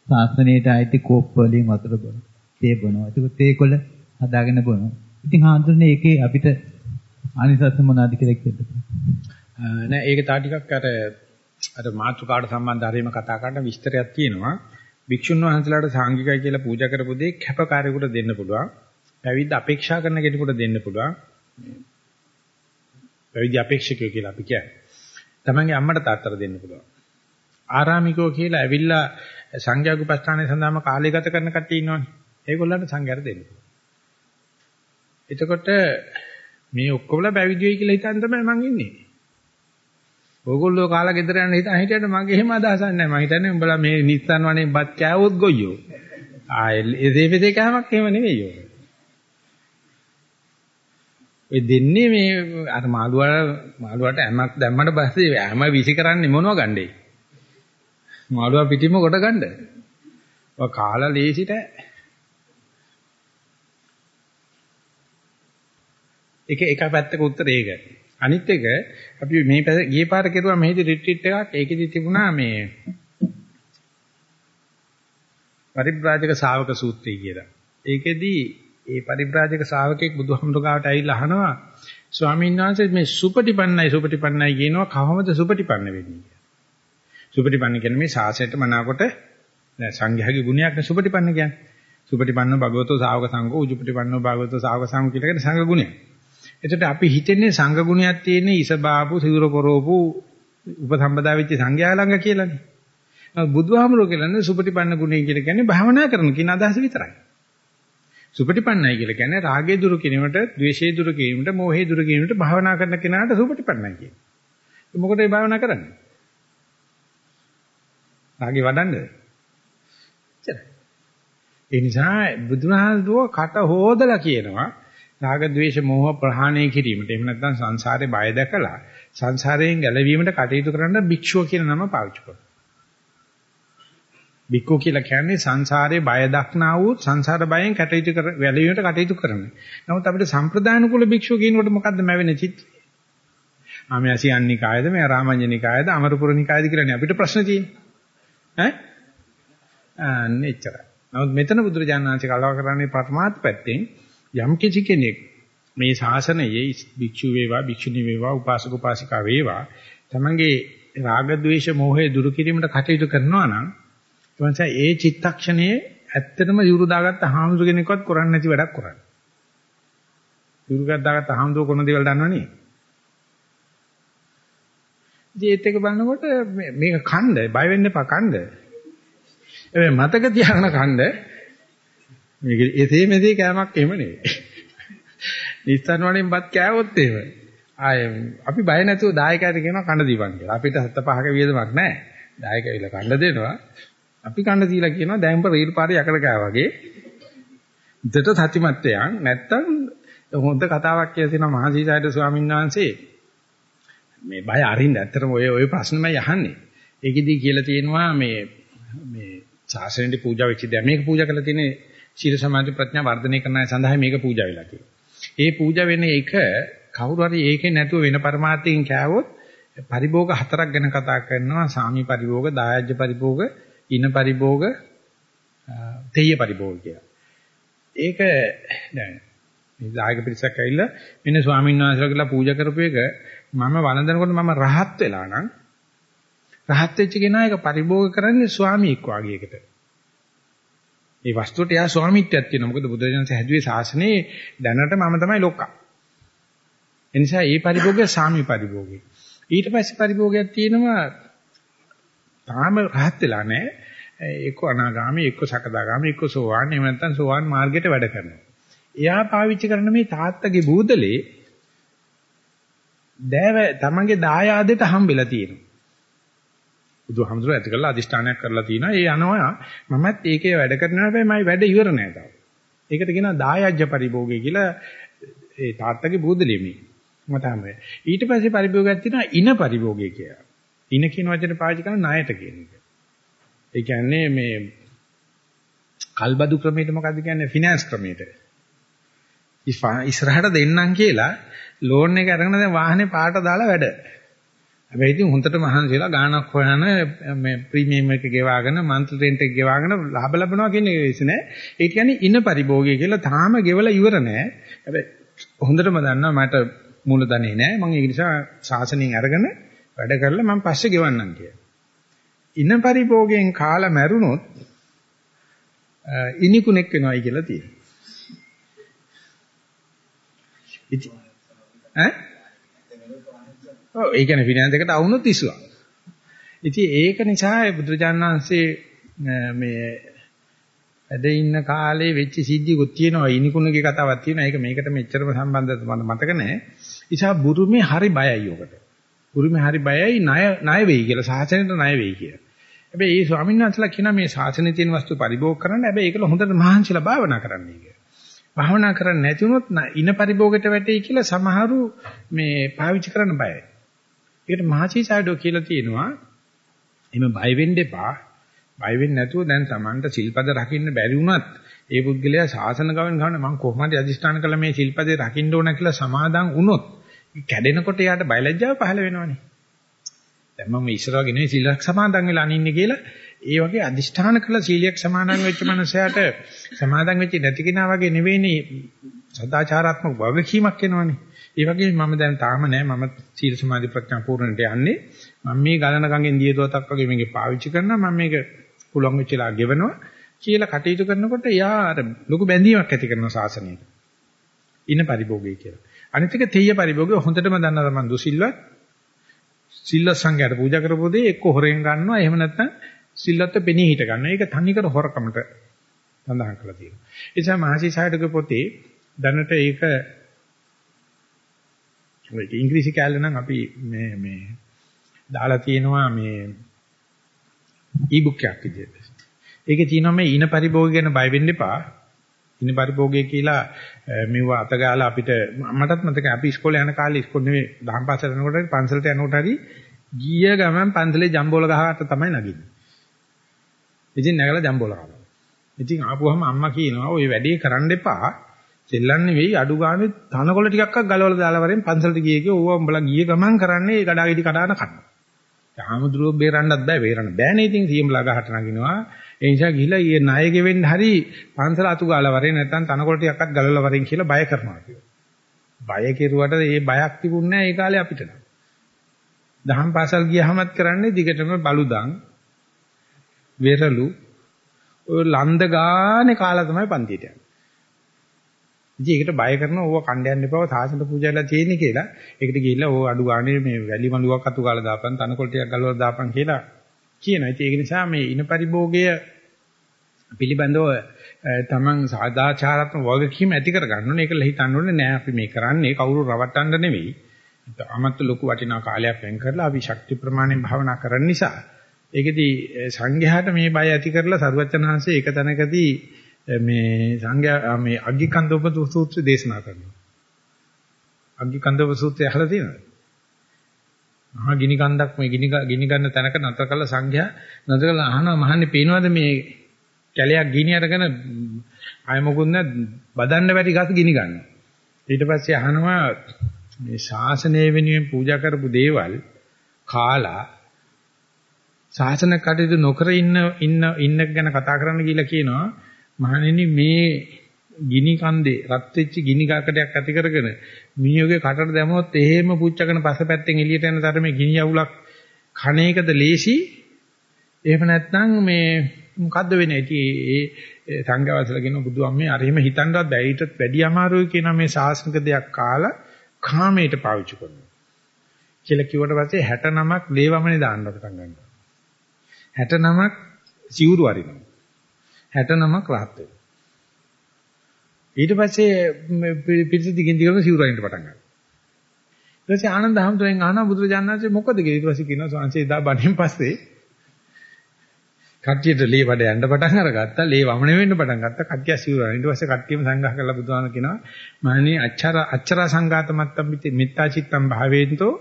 ශාසනයට අයිති කෝප් වලින් වතුර බොන. තේ බොනවා. ඒකත් ඒකොල හදාගෙන බොනවා. ඉතින් හාමුදුරනේ ඒකේ අපිට ආනිසස් මොනවාද කියලා කියන්න. නෑ ඒක තා ටිකක් අර අර මාතුකාට සම්බන්ධ හරීම කතා කරන විස්තරයක් තියෙනවා. භික්ෂුන් වහන්සේලාට සාංගිකයි කියලා පූජා කරපු දේ කැපකාරයෙකුට දෙන්න පුළුවන්. පැවිද්ද අපේක්ෂා කරන කෙනෙකුට දෙන්න පුළුවන්. පැවිදි අපේක්ෂකයෝ කියලා අපි කියන්නේ. තමන්ගේ අම්මට තාත්තට දෙන්න පුළුවන්. ආරාමිකෝ කියලා ඇවිල්ලා සංඝයා උපස්ථානයේ සඳහාම කාලය ගත කරන කට්ටිය ඉන්නවනේ. ඒගොල්ලන්ට සංඝයාට දෙන්න පුළුවන්. එතකොට මේ ඔක්කොමලා පැවිදි වෙයි කියලා හිතන් තමයි මං ඉන්නේ. ඕගොල්ලෝ කාලා ගෙදර යන්න හිතන් හිටියට මගේ එහෙම අදහසක් නැහැ. මං හිතන්නේ උඹලා මේ නිස්සන් වනේ බත් කෑවොත් ගොයියෝ. ආයේ ඒ දෙපෙතේ කෑමක් එහෙම නෙවෙයි යෝ. ඔය දෙන්නේ මේ අර මාළුවා මාළුවාට ඇමක් දැම්මට පස්සේ ඇම විසි කරන්නේ මොනව ගන්නේ? මාළුවා පිටින්ම කොට ගන්න. ඔය කාලා ලේසිට එක එක පැත්තක උත්තර ඒක. අනිත් එක අපි මේ ගියේ පාර කෙරුවා මෙහිදී රිට්‍රීට් එකක් ඒකෙදි තිබුණා මේ පරිබ්‍රාජක ශාවක සූත්‍රය කියලා. ඒකෙදි ඒ පරිබ්‍රාජක ශාවකෙක් බුදුහමඳුගාවට ඇවිල්ලා අහනවා ස්වාමීන් වහන්සේ මේ සුපටිපන්නයි සුපටිපන්නයි කියනවා කොහොමද සුපටිපන්න වෙන්නේ සුපටිපන්න කියන්නේ මේ ශාසනයට මනාකොට සංඝයාගේ ගුණයක් නේ සුපටිපන්න කියන්නේ සුපටිපන්නෝ භගවතෝ ශාවක සංඝෝ උජුපටිපන්නෝ භගවතෝ ශාවක සංඝ කියලා කියන සංඝ ගුණය. එතකොට අපි හිතන්නේ සංඝ ගුණයක් තියෙන්නේ ඉසබාපු සිවුර කරෝපු උපසම්පදා වෙච්ච සංඝයා ළඟ කියලානේ. බුදුහාමුදුරුවෝ කියන්නේ සුපටිපන්න ගුණය කියලා කියන්නේ භාවනා කරන කියන අදහස විතරයි. සුපටිපන්නයි කියලා කියන්නේ රාගය දුරු කිරීමට, ද්වේෂය දුරු කිරීමට, මෝහය දුරු කිරීමට භාවනා කරන කෙනාට සුපටිපන්නයි කියන්නේ. මොකටද මේ භාවනා කරන්නේ? රාගය වඩන්නද? ඒ නිසා බුදුහාමුදුරුවෝ කට හොදලා කියනවා රාග ද්වේෂ මෝහ ප්‍රහාණය කිරීමට. එහෙම නැත්නම් සංසාරේ බය දැකලා සංසාරයෙන් ගැලවීමට කටයුතු කරන්න භික්ෂුව කියන නම පාවිච්චි කරනවා. බික්කෝ කියලා කියන්නේ සංසාරේ බය දක්නා වූ සංසාර බයෙන් කටයුතු කර වැළවීමට කටයුතු කරන. නමුත් අපිට සම්ප්‍රදාන කුල භික්ෂුව කියනකොට මොකද්ද මැවෙන චිත්ත? ආ මේ අසියන්නිකායද මේ රාමඤ්ඤනිකායද අමරපුරනිකායද කියලානේ අපිට ප්‍රශ්න තියෙන්නේ. ඈ? අන්න එච්චරයි. නමුත් මෙතන බුදුරජාණන් වහන්සේ කලව කරන්නේ පරමාර්ථ පැත්තෙන් යම් කිසි කෙනෙක් මේ ශාසනයේ භික්ෂු වේවා භික්ෂුණී වේවා උපාසක උපාසිකා වේවා තමන්ගේ රාග ద్వේෂ මෝහය දුරු කිරීමට කටයුතු කරනවා නම් එතකොට ඒ චිත්තක්ෂණයේ ඇත්තටම යුරු දාගත්ත හාමුදුර කෙනෙක්වත් කරන්නේ නැති වැඩක් කරන්නේ. යුරුගත් දාගත්ත හාමුදුර කරන දේවල් දන්නවනේ. ජීවිත එක බලනකොට මේක කණ්ඩ බය වෙන්න එපා කණ්ඩ. ඒ මතක තියාගන්න කණ්ඩ මේක එසේ මෙසේ කෑමක් එහෙම නෙවෙයි. නිස්සන් වලින් බත් කෑවොත් එහෙම. ආය අපි බය නැතුව දායකයට කියනවා කණ්ඩ දීපන් කියලා. අපිට හත පහක වියදමක් නැහැ. දායකය විල කණ්ඩ දෙනවා. අපි කන්න දීලා කියනවා දැන් උඹ රේල් පාරේ යකඩ කෑ වගේ. දෙට සතිමත්යන් නැත්තම් හොඳ කතාවක් කියලා තියෙනවා මහසීසාරද ස්වාමීන් වහන්සේ. මේ බය අරින්න ඇත්තටම ඔය ඔය ප්‍රශ්නමයි අහන්නේ. ඒකෙදි කියලා තියෙනවා මේ මේ ශාසනයේ පූජා වෙච්ච දේ මේක පූජා කරලා තියෙන්නේ සීල සමාධි ප්‍රඥා වර්ධනය කරන අය සඳහා මේක පූජා වෙලා තියෙනවා. ඒ පූජා වෙන්නේ එක කවුරු හරි ඒකේ නැතුව වෙන પરමාර්ථයෙන් කෑවොත් පරිභෝග හතරක් ගැන කතා කරනවා සාමි පරිභෝග, දායජ්‍ය පරිභෝග, ඉන පරිභෝග තෙය පරිභෝග කියලා. ඒක දැන් මේ දායක පිරිසක් ඇවිල්ලා මෙන්න ස්වාමීන් වහන්සේලා කියලා පූජා කරපු එක මම වළඳනකොට මම රහත් වෙලා නම් රහත් වෙච්ච කෙනා ඒක පරිභෝග කරන්නේ ස්වාමීෙක් වාගේකට. මේ වස්තුවට යා ස්වාමිත්වයක් තියෙනවා. මොකද බුදුරජාණන් හැදුවේ ශාසනයේ දැනට මම තමයි ලොක්කා. ඒ නිසා මේ පරිභෝගය සාමි පරිභෝගය. ඊට පස්සේ පරිභෝගයක් තියෙනවා තාම රහත් වෙලා නැහැ. එක්ක අනාගාමී, එක්ක සකදාගාමී, එක්ක සෝවාන්, එහෙම නැත්නම් සෝවාන් මාර්ගයට වැඩ කරනවා. එයා පාවිච්චි කරන මේ තාත්තගේ බූදලේ දෑව තමන්ගේ දායාදයට හම්බෙලා තියෙනවා. බුදුහාමුදුරුවෝ ඇති කළා අදිෂ්ඨානයක් කරලා තිනවා. ඒ යනවා මමත් ඒකේ වැඩ කරනවා හැබැයි මයි වැඩ ඉවර නෑ තාම. ඒකට කියනවා දායජ්‍ය පරිභෝගය කියලා ඒ තාත්තගේ බූදලේ මේ. මට හම්බ ඊට පස්සේ පරිභෝගයක් තියෙනවා ඉන පරිභෝගය කියලා. ඉන කියන වචනේ පාවිච්චි කරන ණයට කියන එක. ඒ කියන්නේ මේ කල්බදු ක්‍රමයට මොකද්ද කියන්නේ ෆිනෑන්ස් ක්‍රමයට. ඉස්සරහට දෙන්නම් කියලා ලෝන් එක අරගෙන දැන් වාහනේ පාට දාලා වැඩ. හැබැයි ඉතින් හොඳට මහන්සිලා ගාණක් හොයන මේ ප්‍රීමියම් එක ගෙවාගෙන මන්ත්ලි රෙන්ට් එක ගෙවාගෙන ලාභ ලබනවා කියන එක නෑ. ඒ කියන්නේ ඉන පරිභෝගය කියලා තාම ගෙවලා ඉවර නෑ. හැබැයි හොඳටම දන්නවා මට මූලධනෙ නෑ. මම ඒ නිසා සාසනයෙන් අරගෙන වැඩ කරලා මම පස්සේ ගෙවන්නම් කියලා. ඉන පරිභෝගයෙන් කාලා මැරුණොත් ඉනිකුණෙක් වෙනවයි කියලා තියෙනවා. ඉතින් ඈ ඔව් ඒ කියන්නේ ෆිනෑන්ස් එකට આવුනොත් ඉස්සුවා. ඉතින් ඒක නිසා බුදුරජාණන් වහන්සේ මේ වැඩ ඉන්න කාලේ වෙච්ච සිද්ධියකුත් තියෙනවා ඉනිකුණගේ කතාවක් තියෙනවා. ඒක මේකට මෙච්චරම සම්බන්ධද මට මතක නැහැ. නිසා බුරුමේ හරි බයයි ඔකට. බුරුමේ හරි බයයි ණය ණය වෙයි කියලා සාසනෙට ණය වෙයි කියලා. හැබැයි මේ ස්වාමීන් වහන්සේලා කියන මේ සාසනේ තියෙන වස්තු පරිභෝග කරන්න හැබැයි ඒකල හොඳට මහන්සිලා භාවනා කරන්නයි කියලා. භාවනා කරන්නේ නැති වුණොත් ඉන පරිභෝගයට වැටෙයි කියලා සමහරු මේ පාවිච්චි කරන්න බයයි. ඒකට මහචීසයිඩෝ කියලා තියෙනවා එහෙම බය වෙන්න එපා. බය වෙන්නේ නැතුව දැන් Tamanට සිල්පද රකින්න බැරි වුණත් ඒ පුද්ගලයා ශාසන ගමන් ගන්න මම කොහොමද අදිෂ්ඨාන කළ මේ සිල්පදේ රකින්න ඕන කියලා සමාදන් වුණොත් කැඩෙනකොට යාට බයලජ්ජාව පහළ වෙනවනේ. දැන් මම ඉස්සරහගෙන නෙවෙයි සීලයක් සමාදන් වෙලා අනින්නේ කියලා ඒ වගේ අදිෂ්ඨාන කළ සීලයක් සමාදන් වෙච්ච මනුස්සයාට සමාදන් වෙච්ච නැති කෙනා වගේ නෙවෙයිනේ සදාචාරාත්මක වගකීමක් එනවනේ. ඒ වගේ මම දැන් තාම නෑ මම සීල සමාධි ප්‍රඥා පූර්ණට යන්නේ. මම මේ ගලන ගඟෙන් දිය දොතක් වගේ මේක පාවිච්චි කරනවා මම මේක පුළුවන් වෙච්චලා ගෙවනවා කියලා කටයුතු කරනකොට යා අර ලොකු බැඳීමක් ඇති කරනවා සාසනයට. ඉන පරිභෝගය කියලා. අනිත් එක තෙయ్య පරිභෝගය හොඳටම දන්නා තමයි දුසිල්වත් සිල්වත් සංඝයාට පූජා කරපු දේ එක්ක හොරෙන් ගන්නවා එහෙම නැත්නම් සිල්වත්ව පෙනී හිට ගන්නවා. ඒක තනිකර හොරකමට සඳහන් කරලා තියෙනවා. ඒ නිසා මහසි සායඩක පොතේ දැනට ඒක ඔය ඉංග්‍රීසි කැලේ නම් අපි මේ මේ දාලා තියෙනවා මේ ඊ-බුක් එකක් විදිහට. ඒකේ තියෙනවා මේ ඊන පරිභෝගය ගැන බය වෙන්න එපා. ඊන පරිභෝගය කියලා මෙව අතගාලා අපිට මටත් මතකයි අපි ඉස්කෝලේ යන කාලේ ඉස්කෝලේ නෙවෙයි දහම් පාසල යනකොට පන්සලට යනකොට හරි ගිය ගමන් පන්සලේ ජම්බෝල ගහකට තමයි නගින්නේ. ඉතින් නැගලා ජම්බෝල කනවා. ඉතින් ආපුවම අම්මා කියනවා ඔය වැඩේ කරන්න එපා. සෙල්ලම් නෙවෙයි අඩු ගානේ තනකොළ ටිකක්වත් ගලවලා දාලා වරෙන් පන්සලට ගියේ කිය ඕවා උඹලා ගිය ගමන් කරන්නේ ඒ ගඩාගෙඩි කඩාන කනවා. ආමුද්‍රෝ බේරන්නත් බෑ බේරන්න බෑනේ ඉතින් සීම්ලා ගහට නගිනවා. ඒ නිසා ගිහිලා ඊයේ ණය ගෙවෙන්න හරි පන්සල අතු ගාලා වරෙන් නැත්නම් තනකොළ ටිකක්වත් ගලවලා වරෙන් කියලා බය කරනවා කියනවා. බය කෙරුවට ඒ බයක් තිබුණේ නැහැ ඒ කාලේ අපිට නම්. දහම් පාසල් ගියහමත් කරන්නේ දිගටම බලුදන් වෙරළු ඔය ලන්ද ගානේ කාලා තමයි පන්තියට යන්නේ. ඉතින් ඒකට බය කරන ඕව කණ්ඩයන් එපව සාසන පූජාලා තියෙන්නේ කියලා. ඒකට ගිහිල්ලා ඕව අඩු ගානේ මේ වැලි මලුවක් අතු ගාලා දාපන් තනකොළ ටිකක් ගලවලා දාපන් කියලා කියනවා. ඉතින් ඒක නිසා මේ ඉන පරිභෝගය පිළිබඳව තමන් සාදාචාරාත්මක වගකීම් ඇති කර ගන්න ඕනේ. ඒකල හිතන්න ඕනේ නෑ අපි මේ කරන්නේ කවුරු රවට්ටන්න නෙවෙයි. අමත්ත ලොකු වටිනා කාලයක් වෙන් කරලා අපි ශක්ති ප්‍රමාණයෙන් භාවනා කරන නිසා ඒකෙදි සංඝයාට මේ බය ඇති කරලා සරුවචනහන්සේ එක තැනකදී මේ සංඝයා මේ අග්ගිකන්දෝප සූත්‍රය දේශනා කරනවා. අග්ගිකන්දෝප සූත්‍රය අහලා තියෙනවද? මහා ගිනි කන්දක් මේ ගිනි ගිනි ගන්න තැනක නතර කළා සංඝයා නතර කළා අහනවා මහන්නේ පේනවද මේ කැලයක් ගිනි අරගෙන අය මොකුත් නැ බදන්න බැරි ගස් ගිනි ගන්නවා. ඊට පස්සේ අහනවා මේ ශාසනය වෙනුවෙන් පූජා කරපු දේවල් කාලා ශාසන කටයුතු නොකර ඉන්න ඉන්න ඉන්න ගැන කතා කරන්න කියලා කියනවා. මහණෙනි මේ ගිනි කන්දේ රත් වෙච්ච ගිනි කකටයක් ඇති කරගෙන මිනිහගේ කටට දැමුවොත් එහෙම පුච්චගෙන පසපැත්තෙන් එළියට යන තරමේ ගිනි අවුලක් කණ එකද ලේසි. එහෙම නැත්නම් මේ මොකද්ද වෙන්නේ ඉතින් ඒ සංඝවසල කියන බුදුන් අර එහෙම හිතන්නවත් බැහැ. ඊටත් වැඩි අමාරුයි කියන මේ ශාසනික දෙයක් කාලා කාමයට පාවිච්චි කරනවා. කියලා කිව්වට පස්සේ 69ක් ලේවමනේ දාන්න පටන් ගන්නවා. 69ක් සිවුරු අරිනවා 69ක් රහත් වෙනවා. ඊට පස්සේ පිටිසි දිගින් දිගටම සිවුරයින්ට පටන් ගන්නවා. ඊට පස්සේ ආනන්ද හැමතෙන් අහනවා බුදුරජාණන් වහන්සේ මොකද කියලා. ඊට පස්සේ කියනවා සංසේ දා බණෙන් පස්සේ කට්ටියට ලේ වඩ යන්න පටන් අරගත්තා. ලේ වමන වෙන්න පටන් ගත්තා. කට්ටිය සිවුරන. ඊට පස්සේ කට්ටියම සංඝහ කරලා බුදුහාම කියනවා මහණනි අච්චර අච්චර සංඝාත මත්තම් මිත්තා චිත්තම් භාවේන්තෝ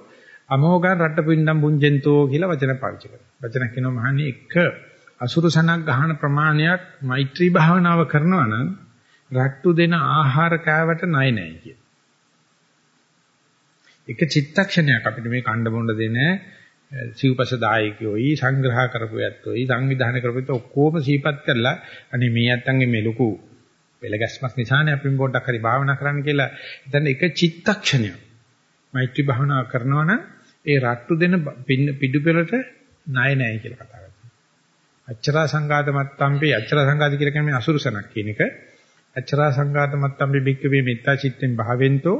අමෝගං රට්ටපින්ඩම් බුඤ්ජෙන්තෝ කියලා වචන පාවිච්චි කරනවා. වචන කියනවා මහණනි එක අසුරු සනක් ගහන ප්‍රමාණයක් මෛත්‍රී භාවනාව කරනවා නම් රට්ටු දෙන ආහාර කෑවට ණය නැහැ කිය. එක චිත්තක්ෂණයක් අපිට මේ කණ්ඩ බොණ්ඩ දෙන සිව්පස දායකයෝයි සංග්‍රහ කරපු ඇත්තෝයි සංවිධානය කරපු ඇත්තෝ ඔක්කොම සීපත් කරලා අනේ මේ ඇත්තන්ගේ මේ ලොකු පෙළ ගැස්මක් නිසානේ අපි පොඩ්ඩක් හරි භාවනා කරන්න කියලා එතන එක චිත්තක්ෂණයක් මෛත්‍රී භාවනා කරනවා නම් ඒ රට්ටු දෙන පිඩු පෙරට ණය නැහැ කියලා කතා කරනවා. අච්චරා සංඝාත මත්තම්පි අච්චරා සංඝාත කියලා කියන්නේ අසුරුසනක් කියන එක. අච්චරා සංඝාත මත්තම්පි බික්කවේ මෙත්තා චිත්තෙන් භාවෙන්තෝ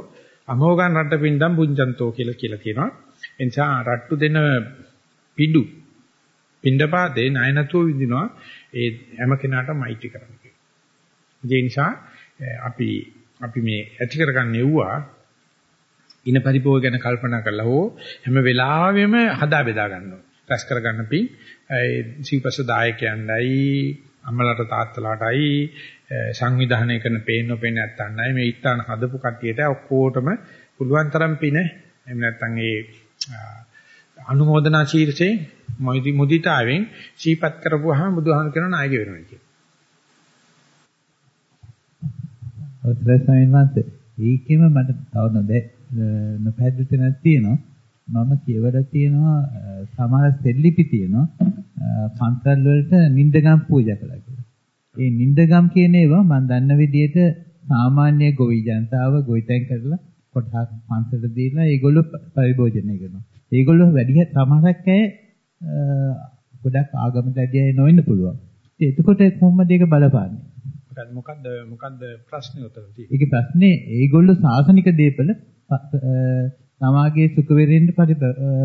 අමෝගන් රට පින්දම් පුඤ්ජන්තෝ කියලා කියලා කියනවා. එනිසා රට්ටු දෙන පිඩු පින්ඩපාතේ ණය නැතුව විඳිනවා. ඒ හැම කෙනාටම මෛත්‍රී කරන්න කියනවා. ඒ නිසා අපි අපි මේ ඇති කරගන්න යුවා ඉන පරිපෝග ගැන කල්පනා කරලා හෝ හැම වෙලාවෙම හදා බෙදා ගන්නවා. රැස් කරගන්න පින් ඒ සිව්පස දායකයන්ඩයි අම්මලාට තාත්තලාටයි සංවිධානය කරන පේන්න පේන්න නැත්තන්යි මේ ඉස්තාන හදපු කට්ටියට ඔක්කොටම පුළුවන් තරම් පින එහෙම නැත්නම් ඒ අනුමೋದනා ශීර්ෂේ මොයිදි මුදිතාවෙන් සීපත් කරපුවාම බුදුහාම කරන නායක වෙනවා කියන. ඔතන ස්වාමීන් වහන්සේ ඒකෙම මට තව නොදැ නොපැහැදිලි තැනක් තියෙනවා. මම කියවලා තියෙනවා සමහර සෙල්ලිපි තියෙනවා පන්සල් වලට නින්දගම් පූජා කළා කියලා. ඒ නින්දගම් කියන ඒවා මම දන්න විදිහට සාමාන්‍ය ගොවි ජනතාව ගොවිතැන් කරලා කොටහක් පන්සලට දීලා ඒගොල්ලෝ පරිභෝජනය කරනවා. ඒගොල්ලෝ වැඩි සමහරක් අය ගොඩක් ආගමට ඇදී නොවෙන්න පුළුවන්. එතකොට කොහොමද ඒක බලපාන්නේ? මොකද්ද මොකද්ද මොකද්ද ප්‍රශ්නේ උතන තියෙන්නේ? ඒකේ ප්‍රශ්නේ ඒගොල්ලෝ සාසනික දේපල සමාගයේ සුඛ වෙරෙන්න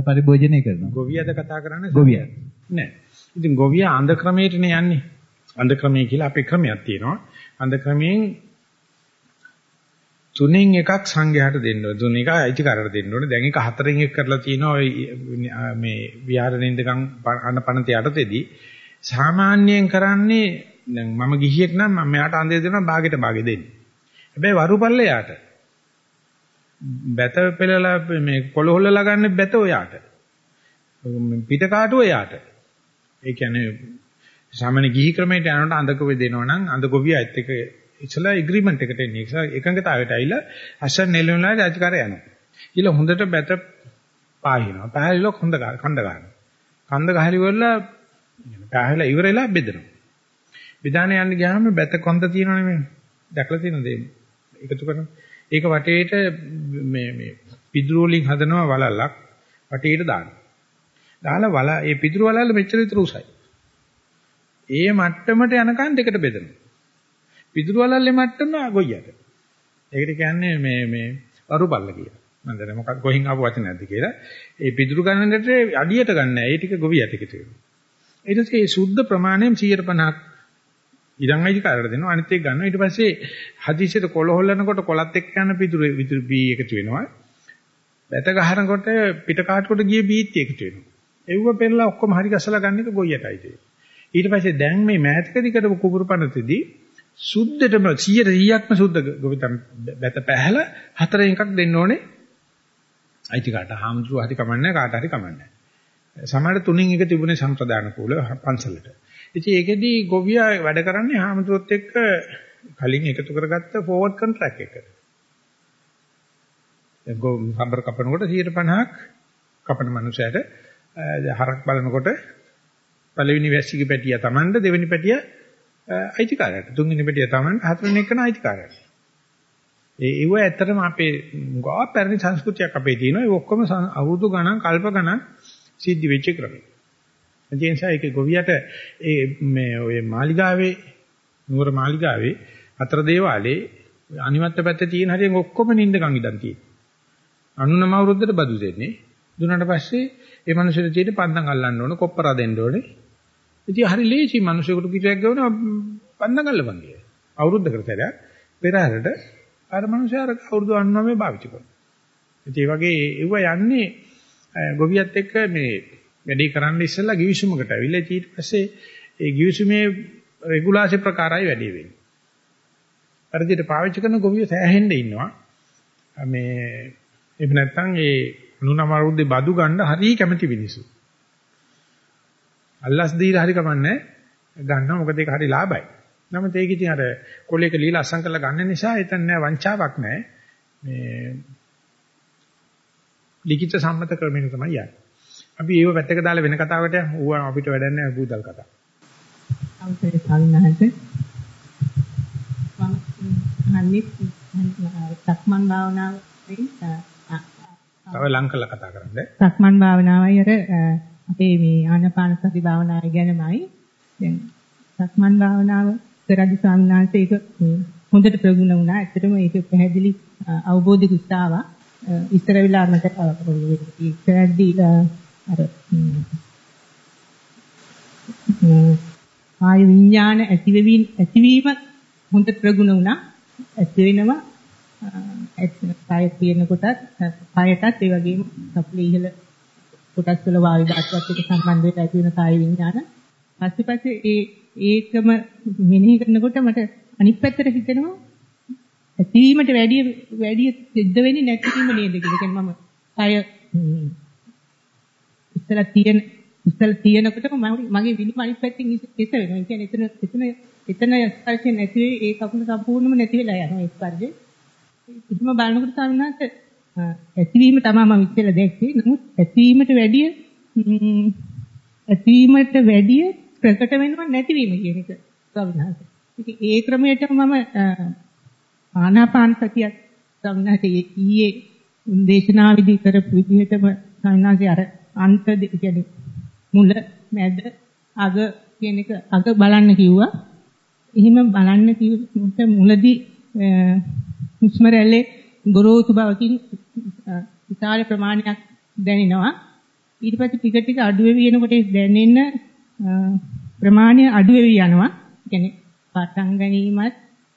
පරිභෝජනය කරනවා. ගොවියද කතා කරන්නේ? ගොවියා. නෑ. ඉතින් ගොවියා අන්ධ ක්‍රමයටනේ යන්නේ. අන්ධ ක්‍රමය කියලා අපේ ක්‍රමයක් තියෙනවා. අන්ධ ක්‍රමයෙන් තුනෙන් එකක් සංඝයාට දෙන්න ඕනේ. තුන එක අයිතිකාරයට දෙන්න ඕනේ. දැන් එක හතරෙන් එක කරලා තියෙනවා මේ විහාරනින්දකම් අනපනත යටතේදී සාමාන්‍යයෙන් කරන්නේ මම ගිහියෙක් නම් මම මෙයාට අන්දේ දෙනවා භාගෙට භාගෙ දෙන්නේ. හැබැයි වරුපල්ලයට බැත පෙළලා මේ කොළ හොල්ලලා ගන්න බැත ඔයාට. පිට කාටුව එයාට. ඒ කියන්නේ සාමාන්‍ය ගිහි ක්‍රමයට යනකොට අඳකෝ දෙනවා නම් අඳගොවියත් එක්ක ඉතලා ඇග්‍රීමන්ට් එකට එන්නේ. ඒක එකඟතාවයට ඇවිල්ලා අසර් නෙළුණාට අධිකාරය යනවා. ඊළ හොඳට බැත පාහිනවා. පහලිලොක් හොඳ කන්ද ගන්නවා. කන්ද ගහලි වල පහල ඉවරලා බෙදෙනවා. විධානය යන්න ගියාම බැත කොන්ද තියෙනවනේ මේ. දැකලා තියෙනද එකතු කරන. ඒක වටේට මේ මේ පිදුරු වලින් හදනවා වලල්ලක් වටේට දානවා. දාලා වල ඒ පිදුරු වලල්ල මෙච්චර විතර උසයි. ඒ මට්ටමට යනකන් දෙකට බෙදෙනවා. පිදුරු වලල්ලේ මට්ටම ගොයියට. ඒකට කියන්නේ මේ මේ වරුපල්ල කියලා. මම දන්නේ මොකක් කොහෙන් ආපු වචන නැද්ද කියලා. ඒ පිදුරු ගන්නකට අඩියට ගන්න නැහැ. ඒ ටික ගොවියට ටික තියෙනවා. ඊට පස්සේ මේ සුද්ධ ප්‍රමාණයෙන් 150ක් ඉරන් අයිතිකාරයට දෙනවා. අනිත් එක ගන්නවා. ඊට පස්සේ හදිසියට කොළ හොල්ලනකොට කොළත් එක්ක යන පිටුරු විතුරු බී එකතු වෙනවා. බැත ගහනකොට පිට කාටකොට ගිය බීත් එකතු වෙනවා. එව්ව පෙරලා ඔක්කොම හරි ගසලා ගන්න එක ගොයියටයි තියෙන්නේ. ඊට පස්සේ දැන් මේ මෑතකදී කරපු කුඹුරු පනතේදී සුද්ධටම 100 100ක්ම සුද්ධ ගොවිතම් බැත පැහැලා හතරෙන් එකක් දෙන්න ඕනේ. අයිතිකාට හාමුදුරුවෝ හරි කමන්නේ කාට හරි කමන්නේ සමහර තුنين එක තිබුණේ සම්ප්‍රදාන කූල පන්සලට. ඉතින් ඒකෙදි ගොවියා වැඩ කරන්නේ හාමුදුරුවොත් එක්ක කලින් එකතු කරගත්ත ෆෝවර්ඩ් කොන්ට්‍රැක්ට් එක. ගෝ සම්බර කපනකොට 150ක් කපන මනුස්සයට හරක් බලනකොට පළවෙනි වැස්සිගේ පැටිය Tamanda දෙවෙනි පැටිය අයිතිකාරයට තුන්වෙනි පැටිය Tamanda හතරවෙනි එකන අයිතිකාරයට. ඒ ඒව ඇත්තටම අපේ ගා පැරණි සංස්කෘතියක් අපේ තියෙනවා. ඒ ඔක්කොම අවුරුදු ගණන් කල්ප ගණන් සිද්ධ වෙච්ච ක්‍රමයි. ඒ නිසා ඒක ගොවියට ඒ මේ ඔය මාලිගාවේ නුවර මාලිගාවේ අතර දේවාලේ අනිමත්ත පැත්තේ තියෙන හරියෙන් ඔක්කොම නිින්දකන් ඉඳන් තියෙනවා. 99 අවුරුද්දට බදු දෙන්නේ. දුන්නාට පස්සේ ඒ මිනිස්සුන්ට තියෙන පන්දම් අල්ලන්න ඕන, කොප්පරා දෙන්න ඕනේ. ඉතින් හරි ලේසි මිනිස්සුන්ට කිරියක් ගවන පන්දම් අල්ලපන් කියලා. අවුරුද්දකට සැරයක් පෙරහැරට අර මිනිස්සුන්ට අවුරුදු 99 භාවිත කරනවා. ඉතින් ඒ වගේ ඒව යන්නේ ගොවියත් එක්ක මේ වැඩේ කරන්න ඉස්සෙල්ලා givisumකට ඇවිල්ලා ඊට පස්සේ ඒ givisumේ රෙගුලාසි ප්‍රකාරයි වැඩි වෙන්නේ. අර විදිහට පාවිච්චි කරන ගොවිය සෑහෙන්න ඉන්නවා. මේ එහෙම නැත්නම් ඒ 99 අවුරුද්දේ බදු ගන්න හරිය කැමති මිනිස්සු. අල්ලස් දීලා හරි කමන්නේ ගන්නවා මොකද ඒක හරි ලාභයි. නමුත් ඒක ඉතින් අර කොලේක ලීලා අස්සම් කරලා ගන්න නිසා එතන නෑ වංචාවක් නෑ. මේ ලිඛිත සම්මත ක්‍රමයෙන් තමයි යන්නේ. අපි ඒව පැත්තක දාලා වෙන කතාවකට ඌව අපිට වැඩක් නෑ බුදල් කතා. අවසරයි ස්වාමීන් මම අහන්නේ සක්මන් භාවනාවෙන් තව ලං කරලා කතා කරන්න. සක්මන් භාවනාවයි අර අපේ මේ ආනාපාන සති භාවනාව ගැනමයි. දැන් සක්මන් භාවනාව කරදි ස්වාමීන් වහන්සේ ඒක හොඳට ප්‍රගුණ වුණා. ඇත්තටම ඒක පැහැදිලි අවබෝධිකුත් ආවා. ඉස්සර වෙලා මට ඉස්සරදී අර ආය විඥාන ඇතිවීම ඇතිවීම හොඳ ප්‍රගුණ වුණා. ඇති වෙනවා කය තියෙන කොටත් කයටත් ඒ වගේම සප්ලි ඉහළ කොටස් වල වායු ධාතුවත් එක්ක සම්බන්ධ වෙලා ඇති වෙන කාය විඥාන. පස්සේ පස්සේ ඒ ඒකම මෙනෙහි කරනකොට මට අනිත් පැත්තට හිතෙනවා ඇතිවීමට වැඩි වැඩි සිද්ධ වෙන්නේ නැතිවීම නේද කියලා. කියන්නේ මම කය ඉස්සලා තියෙන ඉස්සලා තියෙනකොටම මගේ විනිම අනිත් පැත්තෙන් ඉස්ස වෙනවා. ඒ කියන්නේ එතන එතන එතන ස්පර්ශය නැති වෙයි ඒ කකුල සම්පූර්ණයෙන්ම නැති වෙලා යනවා ඒ ස්පර්ශය. එහෙම බලනකොට ස්වාමීනාත් ඇතිවීම තමයි මම ඉස්සෙල්ලා දැක්කේ. නමුත් ඇතිවීමට වැඩිය ඇතිවීමට වැඩිය ප්‍රකට වෙනව නැතිවීම කියන එක ස්වාමීනාත්. ඒ ක්‍රමයටම මම ආනාපාන සතියක් ස්වාමීනාත් ඊයේ දේශනාවිදි කරපු විදිහටම ස්වාමීනාත් අර අන්ත කියන්නේ මුල මැද අග කියන එක අග බලන්න කිව්වා. එහෙම බලන්න කිව්වට මුලදී හුස්ම රැල්ලේ ගොරෝසු බවකින් විශාල ප්‍රමාණයක් දැනෙනවා. ඊට පස්සේ ටික ටික අඩු වෙවි යනකොට දැනෙන ප්‍රමාණය අඩු වෙවි යනවා. කියන්නේ පටන් ගැනීමත්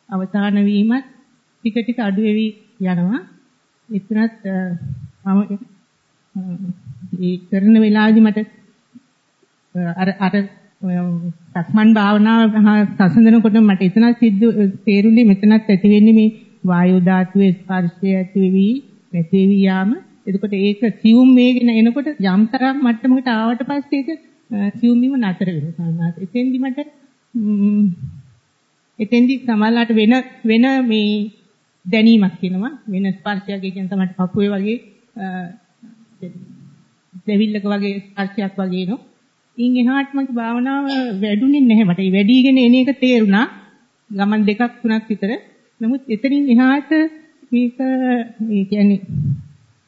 අවසාන වීමත් ටික ටික අඩු වෙවි යනවා. එතනත් මම ඒ කරන වෙලාවේදී මට අර අර සක්මන් භාවනාව සසඳනකොට මට එතන සිද්ධ තේරුනේ මෙතනත් ඇති වෙන්නේ මේ වායු ධාතුවේ ස්පර්ශය ඇති වෙවි නැති වෙවි යාම. එතකොට ඒක සියුම් වේගෙන එනකොට යම් තරම් මට්ටමකට ආවට පස්සේ ඒක සියුම් වීම නතර වෙනවා. සාමාන්‍යයෙන් එතෙන්දි මට එතෙන්දි සමහරලාට වෙන වෙන මේ දැනීමක් එනවා. වෙන ස්පර්ශයක් කියන තමයි පපුවේ වගේ දෙවිල්ලක වගේ ස්පර්ශයක් වගේ එනවා ඉන් එහාට මගේ භාවනාව වැඩුණේ නැහැ මට. ඒ වැඩිගෙන එන එක තේරුණා. ගමන් දෙකක් තුනක් විතර. නමුත් එතනින් එහාට මේක ඒ කියන්නේ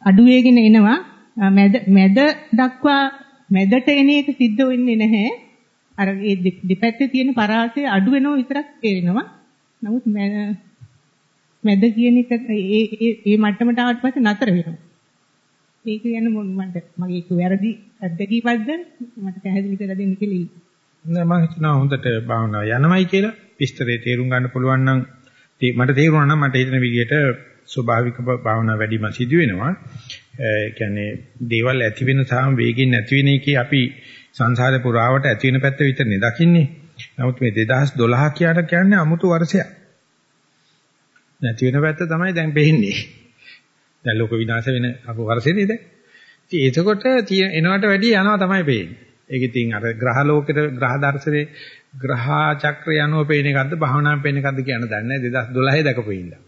අඩු වෙගෙන එනවා. මැද මැද දක්වා මැදට එන එක සිද්ධ වෙන්නේ නැහැ. අර ඒ දෙපැත්තේ තියෙන පරාසය අඩු වෙනව විතරක් තේරෙනවා. නමුත් මැද කියන එක ඒ ඒ මට්ටමට ආවට පස්සේ නතර වෙනවා. ඒක ගැන මට මගේ ඒක වැරදි අත්දැකීමක්ද මට පැහැදිලි කරලා දෙන්න කියලා. නෑ මම හිතනවා හොඳට භාවනාව යනවයි කියලා විස්තරේ තේරුම් ගන්න පුළුවන් නම් මට තේරුණා නම් මට හිතන විදිහට ස්වභාවික භාවනා වැඩිම සිදු වෙනවා. ඒ කියන්නේ දේවල් ඇති වෙන තාම වේගෙන් නැති වෙන එකේ අපි සංසාරේ පුරාවට ඇති වෙන පැත්ත විතරනේ දකින්නේ. නමුත් මේ 2012 කියන කියන්නේ අමුතු වර්ෂයක්. නැති වෙන පැත්ත තමයි දැන් පෙන්නේ. දැන් ලෝක විනාශ වෙන අප වර්ෂෙනේ දැන්. ඉතින් එතකොට එනවට වැඩිය යනවා තමයි පේන්නේ. ඒක ඉතින් අර ග්‍රහ ලෝකෙට ග්‍රහ දර්ශනේ ග්‍රහ චක්‍රය යනුව පේන එකක්ද භාවනාවෙන් පේන එකක්ද කියන දන්නේ 2012 දකපු ඉඳලා.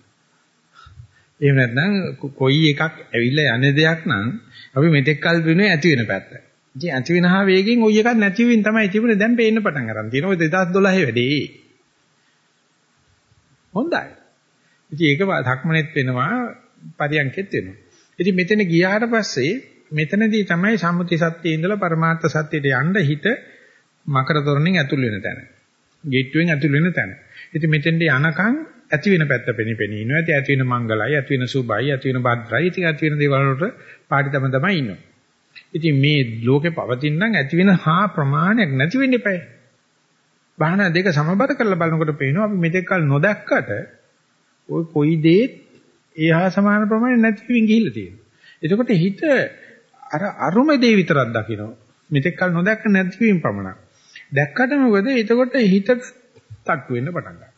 එහෙම නැත්නම් කොයි එකක් ඇවිල්ලා යන දෙයක් නම් අපි මෙතෙක් කල් වෙන්නේ ඇති වෙන පැත්ත. ඉතින් ඇති වෙනහා වේගෙන් ওই එකක් නැති වෙමින් තමයි තිබුණේ දැන් පේන්න පටන් ගන්න තියෙනවා. ඔය 2012 වැඩේ. හොඳයි. ඉතින් ඒක ධක්මනෙත් වෙනවා පරියන්කෙත් වෙනවා. ඉතින් මෙතන ගියාට පස්සේ මෙතනදී තමයි සම්මුති සත්‍යයේ ඉඳලා පරමාර්ථ සත්‍යයට යන්න හිත මකර තොරණෙන් ඇතුල් වෙන තැන. ගේට්ටුවෙන් ඇතුල් වෙන තැන. ඉතින් මෙතෙන්ට යනකම් ඇති වෙන පැත්ත පෙනිපෙනී ඉනවා. ඉතින් ඇති වෙන මංගලයි, ඇති වෙන සුභයි, ඇති වෙන භද්‍රයි, ඉතින් ඇති වෙන දේවල් වලට පාටි තම තමයි ඉන්නවා. ඉතින් මේ ලෝකේ පවතින නම් ඇති වෙන හා ප්‍රමාණයක් නැති වෙන්න එපා. බාහන දෙක සමබර කරලා බලනකොට පේනවා අපි මෙතෙක් කල නොදැක්කට ওই කොයි දෙයක් ඒහා සමාන ප්‍රමාණයක් නැති වෙමින් ගිහිල්ලා තියෙනවා. එතකොට හිත අර අරුම දේ විතරක් දකිනවා. මෙතෙක් කල නොදැක්ක නැති වීම පමණක්. දැක්කට මොකද? එතකොට හිත තට්ටු වෙන්න පටන් ගන්නවා.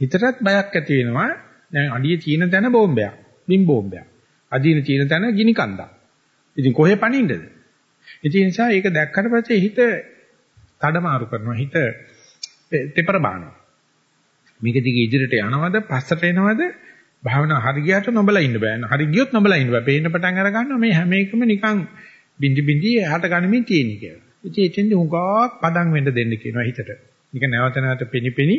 හිතටත් බයක් ඇති වෙනවා. දැන් අඩියේ තියෙන තැන බෝම්බයක්. බිම් බෝම්බයක්. අදීන තියෙන තැන ගිනි කන්දක්. ඉතින් කොහේ පනින්නද? ඉතින් ඒ නිසා ඒක දැක්කට පස්සේ හිත තඩමාරු කරනවා. හිත තෙපර බානවා. මේක දිගේ ඉදිරියට යනවද පස්සට එනවද භාවනා හරියට නොබලා ඉන්න බෑ. හරි ගියොත් නොබලා ඉන්න බෑ. පේන්න පටන් අර ගන්නවා මේ හැම එකම නිකන් බින්දි බින්දි එහාට ගනිමින් තියෙන කියලා. ඉතින් එතෙන්ද හුඟක් පදම් වෙන්න දෙන්න කියනවා හිතට. මේක නැවත නැවත පෙනිපෙනි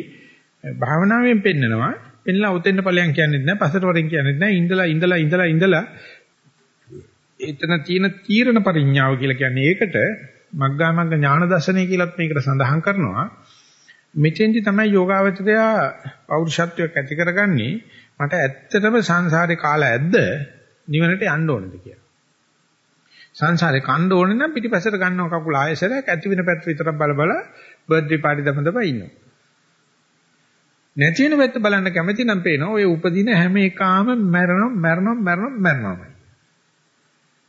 භාවනාවෙන් පෙන්නනවා. පෙන්නලා උතෙන්ද ඵලයන් කියන්නේත් නැහැ, පසට වරින් කියන්නේත් නැහැ. ඉඳලා ඉඳලා ඉඳලා ඉඳලා එතන තියෙන තීරණ පරිඥාව කියලා කියන්නේ ඒකට මග්ගා මග්ග ඥාන දර්ශනය කියලාත් මේකට සඳහන් කරනවා. මෙතෙන්දි තමයි යෝගාවචරය පෞරුෂත්වයක් ඇති කරගන්නේ මට ඇත්තටම සංසාරේ කාලා ඇද්ද නිවනට යන්න ඕනද කියලා. සංසාරේ කන්න ඕනේ නම් පිටිපස්සට ගන්නව කකුල ආයෙසරයක් ඇති වෙන පැත්ත විතරක් බල බල බර්ත්ඩේ පාටි දම දම ඉන්නවා. නැති වෙන පැත්ත බලන්න කැමති නම් පේනවා ඔය උපදින හැම එකාම මැරෙනවා මැරෙනවා මැරෙනවා මැරෙනවා.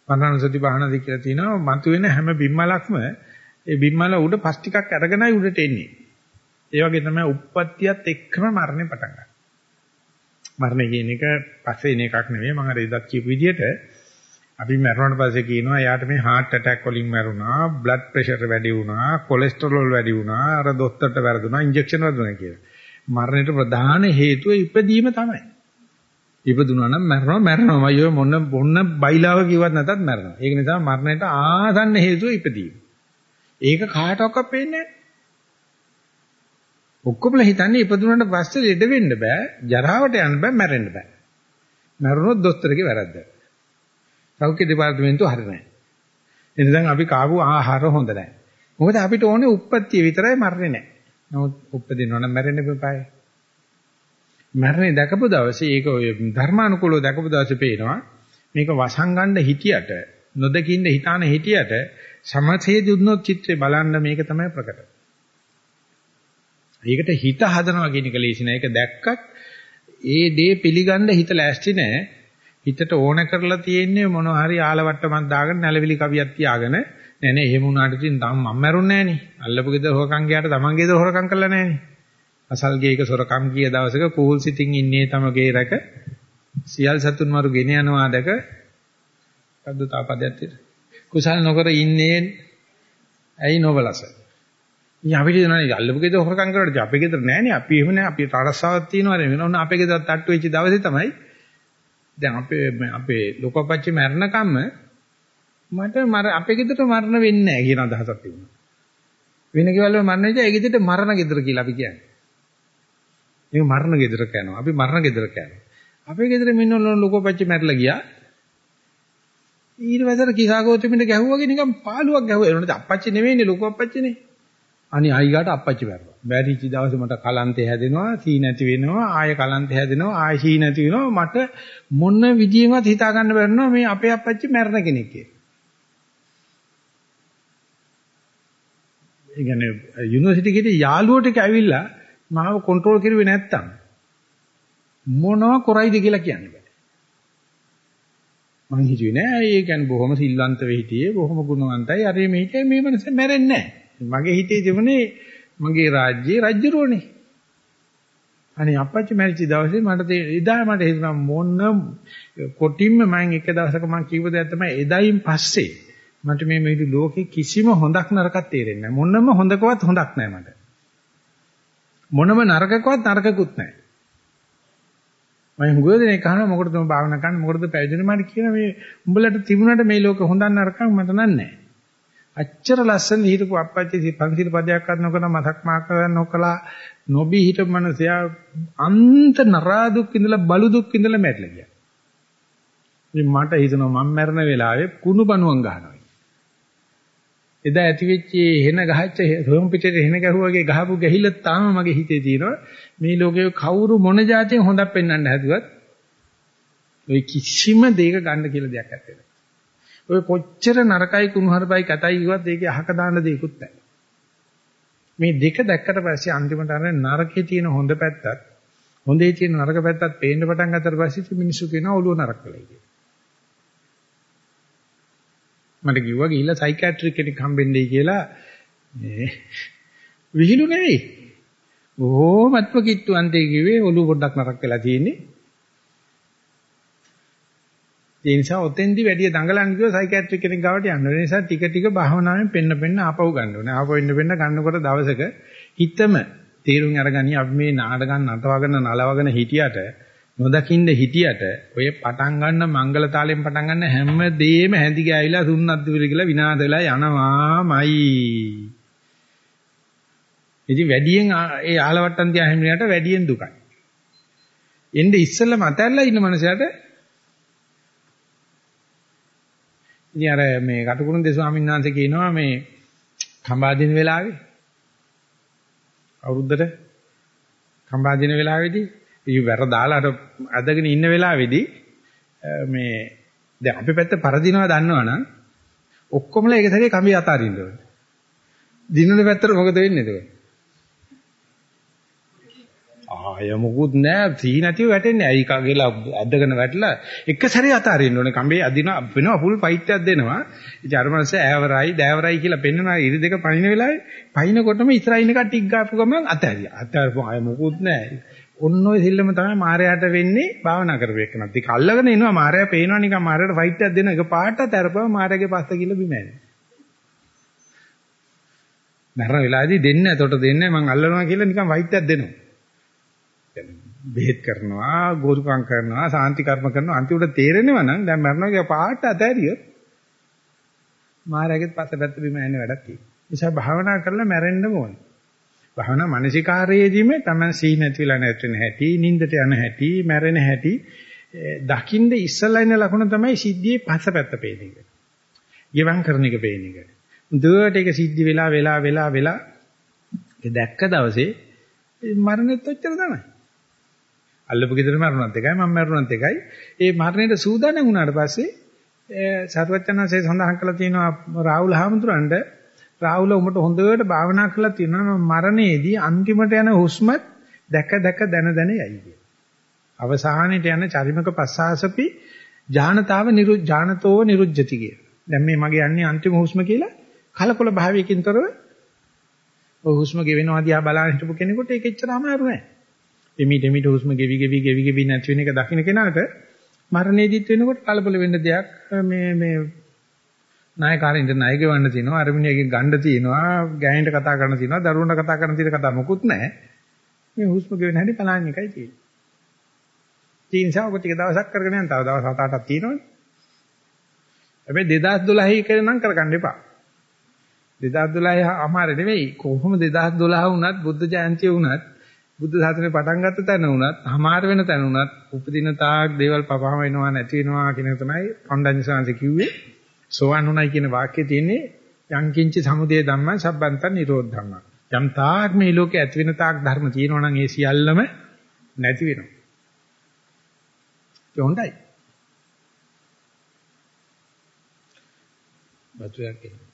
පරණසති බහනදී කියලා තියෙනවා මතුවෙන හැම බිම්මලක්ම ඒ බිම්මල උඩ පස් ටිකක් අරගෙනයි උඩට එන්නේ. ඒ වගේ තමයි උප්පත්තියත් එක්කම මරණය පටන් ගන්න. මරණය කියන එක පස්සේ එන එකක් නෙවෙයි මම අර ඉදක් කියපු විදිහට අපි මැරුණාට පස්සේ කියනවා යාට මේ heart attack වලින් මැරුණා, blood pressure වැඩි වුණා, cholesterol වැඩි වුණා, අර දොස්තරට වැරදුනා, injection වැරදුනා කියලා. මරණයට ප්‍රධාන හේතුව ඉපදීම තමයි. ඉපදුනා නම් මැරෙනවා මැරෙනවා අයියෝ මොන මොන බයිලාව කිව්වත් නැතත් මැරෙනවා. ඒක නිසා මරණයට ආසන්න හේතුව ඉපදීම. ඒක කාටවත් පේන්නේ නැහැ. ඔක්කොමලා හිතන්නේ ඉපදුනට පස්සේ ලෙඩ වෙන්න බෑ, ජරාවට යන්න බෑ, මැරෙන්න බෑ. මැරුණොත් දොස්තරගේ වැරද්ද. සෞඛ්‍ය දෙපාර්තමේන්තුව හරි නැහැ. එනිසා අපි කාපු ආහාර හොඳ නැහැ. මොකද අපිට ඕනේ උප්පත්තිය විතරයි මරන්නේ නැහැ. නමුත් උපදිනවා නම් මැරෙන්න බෑ. මරණය දැකපු දවසේ ඒක ඔය ධර්මානුකූලව දැකපු දවසේ පේනවා මේක වසංගණ්ඩ හිටියට නොදකින්න හිතාන හිටියට සමසේ දුන්නොත් චිත්‍රය බලන්න මේක තමයි ප්‍රකට. ඒකට හිත හදනවා කියන එක ලේසි නෑ. ඒක දැක්කත් ඒ දේ පිළිගන්න හිත ලෑස්ති නෑ. හිතට ඕන කරලා තියෙන්නේ මොනවා හරි ආලවට්ටමක් දාගෙන නැලවිලි කවියක් තියාගෙන නෑ නෑ එහෙම වුණාට ඉතින් තම මම මැරුන්නේ නෑනේ. අල්ලපු ගෙදර හොරකම් ගියාට තමන් ගෙදර හොරකම් කළා නෑනේ. අසල්ගේක සොරකම් කිය දවසක කූල් සිටින් ඉන්නේ තමගේ රැක සියල් සතුන් මරු ගෙන යනවා දැක පද්දතාපදයක් තියෙන. කුසල් නොකර ඉන්නේ ඇයි නොබලස. ඉතින් අපිට දෙනවා අල්ලපු ගෙදර හොරකම් කරලා අපේ ගෙදර නෑනේ අපි එහෙම නෑ අපි තරස්සාවක් තියෙනවා නේ වෙනවන අපේ ගෙදර තට්ටු වෙච්ච දවසේ තමයි දැන් අපේ අපේ ලොකපච්චි මැරණකම්ම මට මර අපේ ගෙදරට මරණ වෙන්නේ නැහැ කියන අදහසක් තිබුණා. වෙන කෙවල් මරණ වෙච්ච ඒ ගෙදරට මරණ ගෙදර කියලා අපි කියන්නේ. මේක මරණ ගෙදර කනවා. අපි මරණ ගෙදර කනවා. අපේ ගෙදර මිනිස්සු ලොකපච්චි මැරලා ගියා. ඊට පස්සේ කිසాగෝතෙමිට ගැහුවාගේ නිකන් පාළුවක් ගැහුවා. ඒනොට අපච්චි නෙවෙයිනේ ලොකු අපච්චිනේ. අනි ආයිගාට අපච්චි මැරුවා. බැරිච්ච දවසේ මට කලන්තේ හැදෙනවා, සී නැති වෙනවා, ආය කලන්තේ හැදෙනවා, ආය සී නැති වෙනවා. මට මොන විදියෙන්වත් හිතා ගන්න බැරිනවා මේ අපේ අපච්චි මැරෙන කෙනෙක් කියලා. ඒ කියන්නේ යුනිවර්සිටි එකේ යාළුවෝ ටික ඇවිල්ලා මාව කන්ට්‍රෝල් කරුවේ නැත්තම් මොනව කරයිද කියලා කියන්න බෑ. මං හිතුවේ නෑ ඒ කියන්නේ බොහොම සිල්වන්ත වෙ හිටියේ බොහොම ගුණවන්තයි අර මේ හිතේ මේ මනස මැරෙන්නේ නෑ. මගේ හිතේ තිබුණේ මගේ රාජ්‍යයේ රජ්ජුරුවනේ. අනේ අපච්චි මැරිච්ච දවසේ මට එදා මට හිතුණා මොන කොටින්ම මම එක දවසක මං කිව්ව දෙයක් තමයි එදායින් පස්සේ මට මේ මේ ලෝකේ කිසිම හොඳක් නරකක් තේරෙන්නේ නැහැ. මොනම හොඳකවත් හොඳක් නැහැ මට. මොනම නරකකවත් නරකකුත් නැහැ. මම හුඟ දෙනෙක් අහනවා මොකටද මම භාවනා කරන්නේ මොකටද පැවිදෙන්නේ මට කියන මේ උඹලට තිබුණාට මේ ලෝකේ හොඳක් නරකක් මට නන්නේ. අච්චර ලස්සන හිටපු අපච්චි පන්සිල් පදයක් කරනකොට මතක් මා කරන්න නොකලා නොබී හිටපු මනුස්සයා අන්ත නරා දුක් ඉඳලා බලු දුක් ඉඳලා මැරිලා ගියා. ඉතින් මට හිතෙනවා මම මැරෙන වෙලාවේ කුණු බණුවන් ගහනවා. එදා ඇති වෙච්ච හෙන ගහච්ච රෝම් පිටේ හෙන ගැහුවාගේ ගහපු ගැහිල්ල තාම මගේ හිතේ තියෙනවා මේ ලෝකේ කවුරු මොන જાතියෙන් හොඳක් පෙන්වන්න හැදුවත් ඔය කිසිම දෙයක ගන්න කියලා දෙයක් නැත්තේ. ඔය කොච්චර නරකයි කුණුහරුපයි කතයි කිව්වත් ඒකේ අහක දාන්න දෙයක්වත් නැහැ. මේ දෙක දැක්කට පස්සේ අන්තිමට අර නරකේ තියෙන හොඳ පැත්තත් හොඳේ තියෙන නරක පැත්තත් පේන්න පටන් ගත්තට පස්සේ මිනිස්සු කියනවා ඔළුව නරක වෙලයි කියලා. මට කිව්වා ගිහිල්ලා සයිකියාට්‍රික් කෙනෙක් හම්බෙන්නයි කියලා මේ විහිළු නෙවෙයි. ඕමත්ව කිට්ටු අන්තේ කිව්වේ ඔළුව පොඩ්ඩක් නරක් වෙලා තියෙන්නේ. ඒ නිසා ඔතෙන්දි වැඩි දඟලන්න කිව්ව සයිකියාට්‍රික් කෙනෙක් ගාවට යන්න. ඒ නිසා ටික ටික භාවනාවෙන් පෙන්න පෙන්න ආපහු ගන්න ඕනේ. ආපහු ඉන්න පෙන්න ගන්නකොට දවසක හිතම තීරුම් අරගනි අපි මේ නාටකම් නටවගෙන නලවගෙන හිටියට නොදකින්න හිටියට ඔය පටන් ගන්න මංගල තාලෙන් පටන් ගන්න හැම දෙෙම හැඳි ගෑවිලා සුන්නත් විරගිලා විනාශ වෙලා යනවාමයි. ඉතින් වැඩියෙන් ඒ ආලවට්ටම් තියා හැමිනට වැඩියෙන් දුකයි. එnde ඉස්සෙල්ලම අතැල්ලා ඉන්න මනසට ඉතින් අර මේ කටුකුරුන් දේ ස්වාමීන් වහන්සේ කියනවා මේ කම්බාදින වෙලාවේ අවුරුද්දට කම්බාදින වෙලාවේදී ඉතින් වැර දාලා අර අදගෙන ඉන්න වෙලාවේදී මේ දැන් අපි පැත්ත පරදිනවා දන්නවනම් ඔක්කොමලා ඒක සැරේ කම්බි අතාරින්න ඕනේ. දිනුන පැත්තට මොකද වෙන්නේ එතකොට? ආය මොකුත් නෑ සී නැතිව වැටෙන්නේ. ඇයි කගේලා ඇදගෙන වැටලා එක සැරේ අතාරින්න ඕනේ. කම්බේ අදින වෙනවා ෆුල් ෆයිට් එකක් දෙනවා. ඉතින් අර මනස ඈවරයි දෑවරයි කියලා පෙන්නනවා ඉරි දෙක පනින වෙලාවේ පනිනකොටම ඉස්සරහින් එක ටික් ගාපු ගමන් අතාරියා. අතාරපු ආය මොකුත් නෑ. ඔන්න ඔය සිල්ලම තමයි මායයට වෙන්නේ භාවනා කරපු එකනත්. ඒක අල්ලගෙන ඉනවා මායя පේනවා නිකන් මායයට ෆයිට් එකක් දෙන එක පාට තරපව මායගේ පස්ස කිල්ල බිම ඇනේ. මරණ වෙලාවේදී දෙන්නේ එතකොට දෙන්නේ මං අල්ලනවා කියලා නිකන් ෆයිට් එකක් දෙනවා. බෙහෙත් කරනවා, ගෝරුකම් කරනවා, සාන්ති කර්ම කරනවා අන්තිමට තේරෙනව නම් දැන් මරනවා කියලා පාට අතෑරියොත් මායගේ පස්ස පැත්ත බිම ඇනේ වැඩක් තියෙනවා. නිසා භාවනා කරලා මැරෙන්න ඕනේ. භවනා මානසිකාරයේදීම තමයි සී නැතිලා නැත්නම් හැටි, නින්දට යන හැටි, මැරෙන හැටි දකින්න ඉස්සලා ඉන්න ලකුණ තමයි සිද්ධියේ පස්සපැත්ත පේන එක. ගෙවම් කරන එක පේන එක. දුවට ඒක සිද්ධි වෙලා වෙලා වෙලා වෙලා ඒ දැක්ක දවසේ මරණෙත් ඔච්චර තමයි. අල්ලපු ගෙදර මරණත් එකයි මම මරණත් එකයි. ඒ මරණයට සූදානම් වුණාට පස්සේ සරුවචනanse සඳහන් කළා තියෙනවා රාහුල හාමුදුරන්ට රාහුල උඹට හොඳට භාවනා කරලා තියෙනවා මරණයේදී අන්තිමට යන හුස්මත් දැක දැක දන දන යයි කිය. අවසානයේට යන චරිමක පස්සාසපි ඥානතාව නිරු ඥානතෝ නිරුජ්ජති කිය. දැන් මේ මගේ යන්නේ අන්තිම හුස්ම කියලා කලකොල භාවයකින් තොරව ඔය හුස්ම ගෙවෙනවා දිහා බලන හිටපු කෙනෙකුට ඒක එච්චර අමාරු නෑ. එමිට එමිට හුස්ම ගෙවි ගෙවි ගෙවි ගෙවි නැති වෙන එක දකින්න කෙනාට මරණයේදීත් වෙනකොට කලබල වෙන්න දෙයක්. මේ මේ නායකාරින්ට ණය ගෙවන්න තියෙනවා අරමිනියගෙන් ගන්න තියෙනවා ගෑනින්ට කතා කරන්න තියෙනවා දරුවන්ට කතා කරන්න තියෙන කතා මොකුත් නැහැ. මේ හුස්ම ගෙවෙන හැටි බලන්න එකයි තියෙන්නේ. තීන් සාවක ටික දවසක් කරගෙන යන තව දවස් 7-8ක් තියෙනවනේ. හැබැයි 2012 එක නම් කරගන්න එපා. 2012 අමාරු නෙවෙයි. කොහොම 2012 වුණත් බුද්ධ ජයන්තිය වුණත් බුද්ධ ශාසනය පටන් ගත්ත තැන වුණත් අමාරු වෙන තැන වුණත් උපදින තාක් දේවල් පපහම වෙනවා නැති වෙනවා කියන තමයි පණ්ඩඤ්ඤ සාංශ කිව්වේ සෝවන් උනායි කියන වාක්‍යයේ තියෙන්නේ යංකින්ච සමුදය ධම්ම සම්බන්ත නිරෝධ ධම්ම. යම් තාක් මේ ලෝකේ ඇති වෙන තාක් ධර්ම තියෙනවා නම් ඒ සියල්ලම නැති වෙනවා. ඒ හොඳයි. බතුයක් කියන්නේ.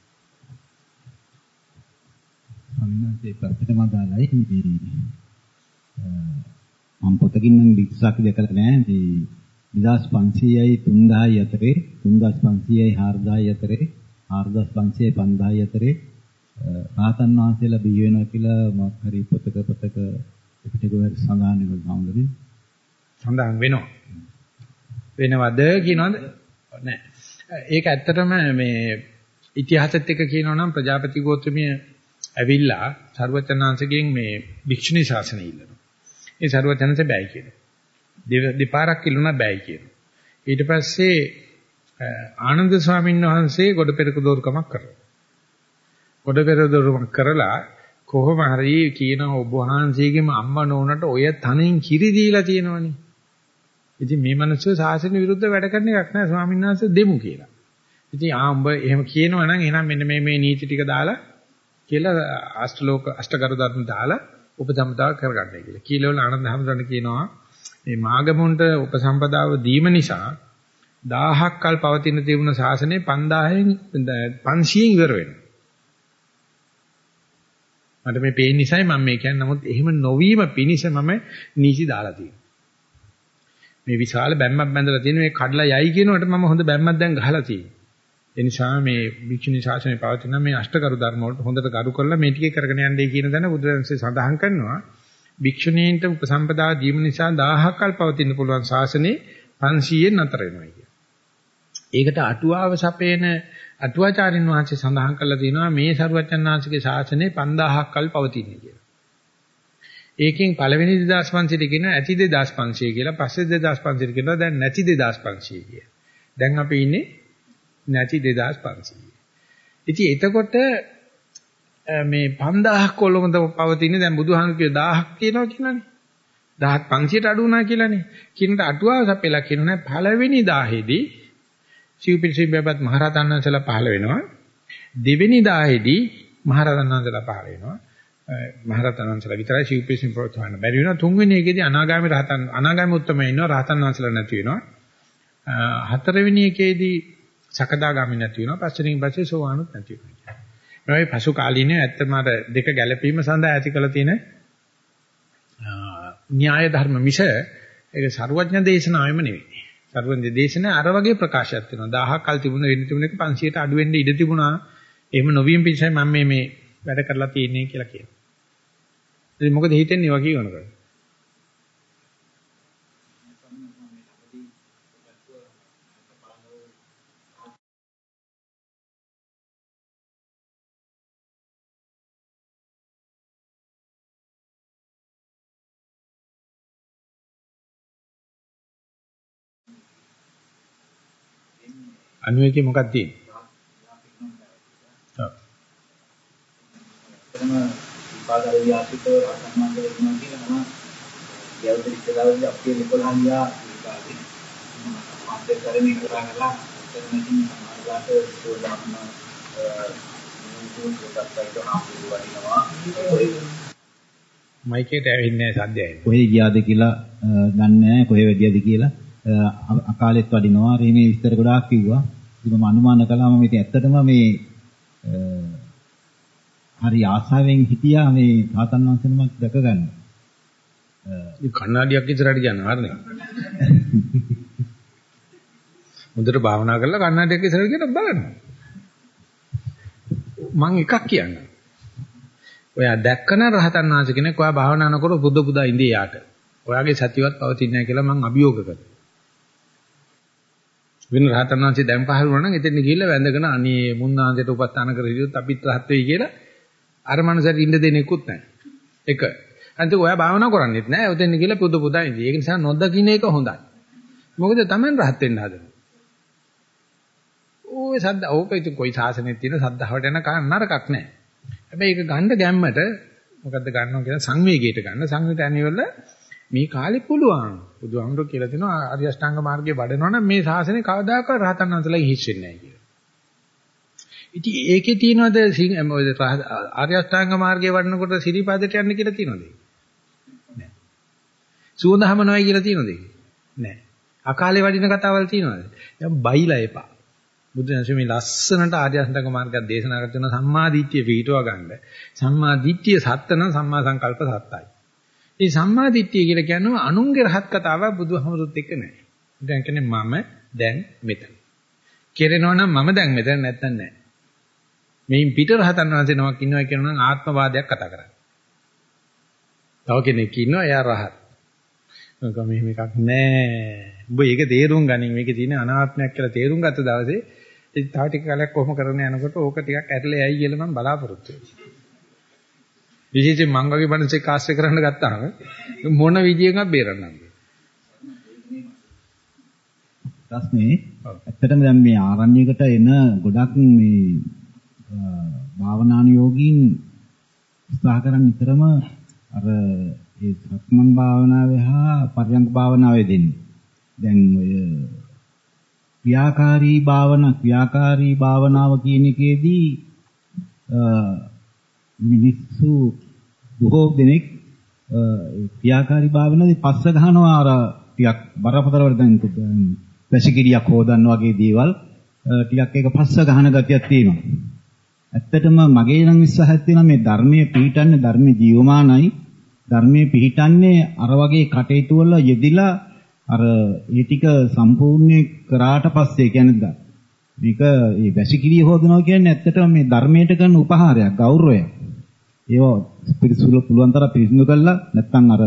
සම්මාසේ ප්‍රශ්නට මදාලයි මේ මම පොතකින් නම් විස්සක් දැකලා නැහැ මේ 2500යි 3000යි අතරේ 3500යි 4000යි අතරේ 4500යි 5000යි අතරේ රාතන් වහන්සේලා බිහි වෙනවා කියලා මොකක් හරි පොතක පොතක පිටකවල සඳහන් වෙනවා නේද? සඳහන් වෙනවා. වෙනවද කියනවද? නැහැ. ඒක ඇත්තටම මේ ඉතිහාසෙත් එක්ක කියනවා නම් ප්‍රජාපති ගෝත්‍රමය ඇවිල්ලා ਸਰවචනාංශගෙන් මේ භික්ෂුණී ශාසනය ඉල්ලනවා. ඒ ਸਰවචනන්සේ බෑයි කියනවා. දෙපාරක් කිල්ලුණා බෑයි කියනවා. ඊට පස්සේ ආනන්ද ස්වාමීන් වහන්සේ ගොඩ පෙරක දෝරුකමක් කරනවා. ගොඩ පෙරක දෝරුකමක් කරලා කොහොම හරි කියන ඔබ වහන්සේගේම අම්මා නෝනට ඔය තනින් කිරි දීලා තියෙනවනේ. ඉතින් මේ මිනිස්සු සාසන විරුද්ධ වැඩ කරන එකක් නෑ ස්වාමීන් වහන්සේ දෙමු කියලා. ඉතින් ආ උඹ එහෙම කියනවා නම් එහෙනම් මෙන්න මේ මේ නීති ටික දාලා කියලා අෂ්ටලෝක අෂ්ටකර ධර්ම දාලා උපසම්පදාව කරගන්නයි කියලා. කීලවල ආනන්ද හැමදාම කියනවා මේ මාගමුන්ට උපසම්පදාව දීම නිසා 1000ක් කල් පවතින තිබුණ ශාසනය 5000න් 500න් ඉවර වෙනවා. මට මේ පේන නිසායි මම මේ කියන්නේ. නමුත් එහෙම නොවීම පිණිස මම නීති දාලා තියෙනවා. මේ විශාල බැම්මක් බැඳලා තියෙන මේ කඩලා යයි කියනකොට මම හොඳ බැම්මක් දැන් ගහලා තියෙනවා. ඒ නිසා මේ වික්ෂුනි ශාසනය පවතින මේ අෂ්ටකරු ධර්ම වලට හොඳට ගරු කරලා මේ ටිකේ කරගෙන යන්නේ කියන දන බුදුරජාණන්සේ සඳහන් කරනවා. භික්ෂුණීන්ට උපසම්පදා දීම නිසා 1000ක් කල් පවතින්න පුළුවන් ශාසනේ 500න් නතර වෙනවා කිය. ඒකට අටුවාව සපේන අටුවාචාරින් වහන්සේ සඳහන් කළා තියෙනවා මේ සරුවචන් වහන්සේගේ ශාසනේ 5000ක් කල් පවතින්නේ කියලා. ඒකෙන් පළවෙනි 2500 කියන ඇති 2500 කියලා පස්සේ 2500 කියනවා දැන් නැති 2500 කිය. දැන් අපි ඉන්නේ නැති 2500. ඉතින් එතකොට මේ 5000ක් කොළොමද පවතින්නේ දැන් බුදුහාමුදුරුවෝ 1000ක් තියෙනවා කියලානේ. 1500ට අඩු වුණා කියලානේ. කිනට අටුවාව සපෙලා කියනවා පළවෙනි 1000ෙදී සිව්පිලිසි බබත් මහරහතන් වහන්සේලා පහළ වෙනවා. දෙවෙනි 1000ෙදී මහරහතන් වහන්සේලා පහළ වෙනවා. මහරහතන් වහන්සේලා විතරයි සිව්පිලිසි ප්‍රොත් හොයන්න බැරි වෙනවා. තුන්වෙනි එකේදී අනාගාමී රහතන් අනාගාමී උත්තමයි ඉන්නවා. රහතන් වහන්සේලා නැති වෙනවා. හතරවෙනි එකේදී සකදාගාමී නැති වෙනවා. පස්සෙනින් පස්සේ සෝවානුත් නැති වෙනවා. මේ පසු කාලීනයේ ඇත්තම අර දෙක ගැළපීම සඳහා ඇති කළ තියෙන න්‍යාය ධර්ම මිස ඒක ਸਰුවඥ දේශනාවෙම නෙවෙයි. ਸਰුවඥ දේශන අර වගේ ප්‍රකාශයක් වෙනවා. 1000ක් කල් තිබුණ වෙන්න තිබුණ එක 500ට අඩු වෙන්න ඉඩ තිබුණා. එහෙම නොවීම පිටසයි මම මේ මේ වැඩ කරලා තියෙන්නේ කියලා කියනවා. ඉතින් මොකද හිතෙන්නේ වගේ වෙනකොට? අනුවේකේ මොකක්ද තියෙන්නේ? ඔව්. එතනම විපාකවලිය ආසිත අසම්මාන වෙනවා කියනවා. යවුද ඉස්සරහදී අපේ 11 ගියා විපාකේ. මාත්‍ය කරමින් කරලා එතනකින් සමාජාත සෝදාම මයිකේට ඇවින්නේ සද්දයයි. කොහේ ගියාද කියලා දන්නේ නැහැ කොහේ වැඩියද කියලා අකාලෙත් වඩිනවා. රීමේ විස්තර ගොඩාක් කිව්වා. ඉතින් මම අනුමාන කළාම මේක ඇත්තටම මේ හරි ආසාවෙන් හිටියා මේ තාතන් වංශනමක් දැක ගන්න. ඒ කණ්ණාඩියක් ඉස්සරහට යන හරිනේ. මුදට භාවනා කරලා කණ්ණාඩියක් ඉස්සරහට ගියම බලන්න. මම එකක් කියන්නම්. ඔයා දැක්කන රහතන් වහන්සේ කෙනෙක් ඔයා භාවනා නොකර බුදු බුදා ඉඳී යාට. ඔයාගේ සතියවත් පවතින්නේ නැහැ කියලා මම අභියෝග කරනවා. වෙන රහතන් වහන්සේ දැන් පහළ වුණා නම් එතෙන් ගිහිල්ලා වැඳගෙන අනේ මුන්නාන්දේට උපස්ථාන කර හිටියොත් අපිත් රහත් වෙයි කියලා අර මනසට ඉන්න දෙනෙකුත් නැහැ. එක. අන්තිම ඔයා භාවනා කරන්නේත් නැහැ. ඔතෙන් ගිහිල්ලා පුදු පුදා ඉඳී. ඒක නිසා නොදකින්න එක හොඳයි. මොකද Taman රහත් වෙන්න හදනවා. ඕේ සද්ද ඕක ඉතින් කොයි සාසනෙත් තියෙන සද්ධාවට යන නරකක් නැහැ. හැබැයි ඒක ගන්න ගැම්මට මොකද්ද ගන්නවා කියලා සංවේගයට ගන්න සංවේගයට ඇනිවල මේ කාලේ පුළුවන්. බුදුහාමුදුරුවෝ කියලා තිනවා ආර්ය අෂ්ටාංග මාර්ගයේ වඩනවනම් මේ ශාසනය කවදාකවත් රහතන් වහන්සේලා හිස් වෙන්නේ නැහැ කියලා. ඉතින් ඒකේ තියනවාද ආර්ය අෂ්ටාංග මාර්ගයේ වඩනකොට සිරිපාදයට යන්න කියලා තියනවාද? නැහැ. සුවඳහමනවයි කියලා තියනවාද? නැහැ. අකාලේ වඩින කතාවල් තියනවාද? දැන් බයිලා එපා. බුදුන්සේ මේ ලස්සනට ආර්ය අෂ්ටාංග මාර්ගය දේශනා කරන සම්මා දිට්ඨිය පිටව ගන්න. සම්මා දිට්ඨිය සත්‍ය නම් සම්මා සංකල්ප සත්‍යයි. මේ සම්මා දිට්ඨිය කියලා කියන්නේ අනුන්ගේ රහත් කතාව බුදුහමරුත් එක්ක නැහැ. දැන් කියන්නේ මම දැන් මෙතන. කෙරෙනවා නම් මම දැන් මෙතන නැත්තම් නැහැ. මේන් පිට රහතන් වහන්සේ නමක් ඉන්නවා කියනවා නම් ආත්මවාදයක් කතා කරන්නේ. තව කෙනෙක් ඉන්නවා එයා රහත්. මොකද මෙහෙම එකක් නැහැ. උඹ ඒක තේරුම් ගනින් මේකේ තියෙන අනාත්මයක් කියලා තේරුම් ගත්ත දවසේ ඉතින් තව ටික කාලයක් කොහොම කරන්න යනකොට ඕක ටිකක් ඇටලේ ඇයි කියලා මම බලාපොරොත්තු වෙනවා. විශේෂයෙන් මං වගේ මනසේ කාස්ට් කරන්න ගත්තාම මොන විදියකින්වත් බේරන්න ප්‍රශ්නේ ඇත්තටම දැන් මේ ආරණ්‍යයකට එන ගොඩක් මේ භාවනානුයෝගීන් උත්සාහ කරන් විතරම අර ඒ සක්මන් භාවනාවේ හා පරියංග භාවනාවේ දෙන්නේ. දැන් ඔය ක්‍රියාකාරී භාවනා ක්‍රියාකාරී භාවනාව කියන එකේදී මිනිස්සු බොහෝ දෙනෙක් ක්‍රියාකාරී භාවනාවේ පස්ස ගහනවා අර ටිකක් බරපතල දැන් පැසිකිරියක් හොදන්න වගේ දේවල් ටිකක් ඒක පස්ස ගහන ගතියක් තියෙනවා. ඇත්තටම මගේ නම් විශ්වාසයක් තියෙනවා මේ ධර්මයේ පිහිටන්නේ ධර්මයේ ජීවමානයි ධර්මයේ පිහිටන්නේ අර වගේ කටයුතු වල යෙදිලා අර ඒ ටික සම්පූර්ණ කරාට පස්සේ කියන්නේ මේක මේ වැසිකිරිය හොදනවා කියන්නේ ඇත්තටම මේ ධර්මයට කරන උපහාරයක් ගෞරවයක්. ඒවා පිරිසුදු පුළුවන් තරම් පිරිසිදු කරලා නැත්නම් අර